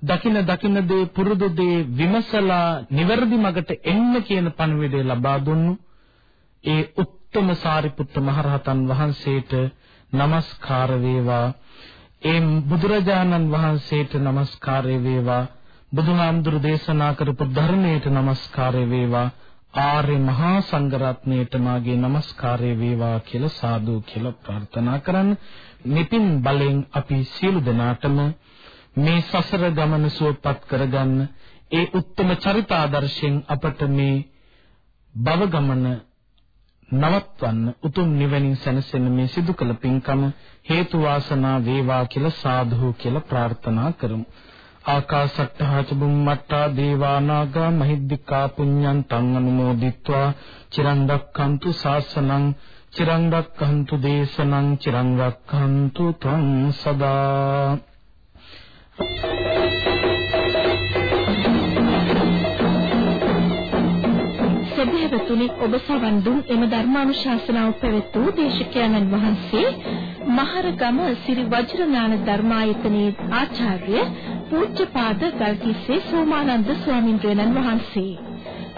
දකින දකින දේ පුරුදු දේ විමසලා නිවැරදි මගට එන්න කියන පණිවිඩය ලබා දුන්නු. ඒ උත්තම සාරිපුත්ත මහරහතන් වහන්සේට নমස්කාර වේවා. ඒ බුදුරජාණන් වහන්සේට নমස්කාර වේවා. බුදුහාමුදුරු දේශනා කරපු ධර්මයට নমස්කාර වේවා. ආර්ය මහා සංඝ රත්නයට මාගේ নমස්කාරය වේවා කියලා සාදු කියලා ප්‍රාර්ථනා කරන්න. මෙපින් බලෙන් අපි සියලු දෙනාටම මේ සසර ගමන සුවපත් කරගන්න ඒ උත්තම චරිතාදර්ශයෙන් අපට මේ භව ගමන නවත්වන්න උතුම් නිවනින් සැනසෙන මේ සිදු කළ පින්කම හේතු වාසනා වේවා කියලා සාදු කියලා ප්‍රාර්ථනා කරමු. ආකාසට්ඨා ච බුම්මට්ටා දේවා නාග මහිද්దికා පුඤ්ඤන්තං අනුමෝදිත්වා චිරන් රක්ඛන්තු ශාසනං චිරන් රක්ඛන්තු දේශනං චිරන් රක්ඛන්තු ත්වං සදා සදහැවතුනි ඔබ සවන් දුන් එම ධර්මානුශාසනාව පැවැත් වූ දේශකයන්න් වහන්සේ මහරගම සිරි වජිරඥාන ධර්මායතනයේ ආචාර්ය පූජ්‍යපාද ගල්කිස්සේ සෝමානන්ද ස්වාමින්ද්‍රයන්න් වහන්සේ.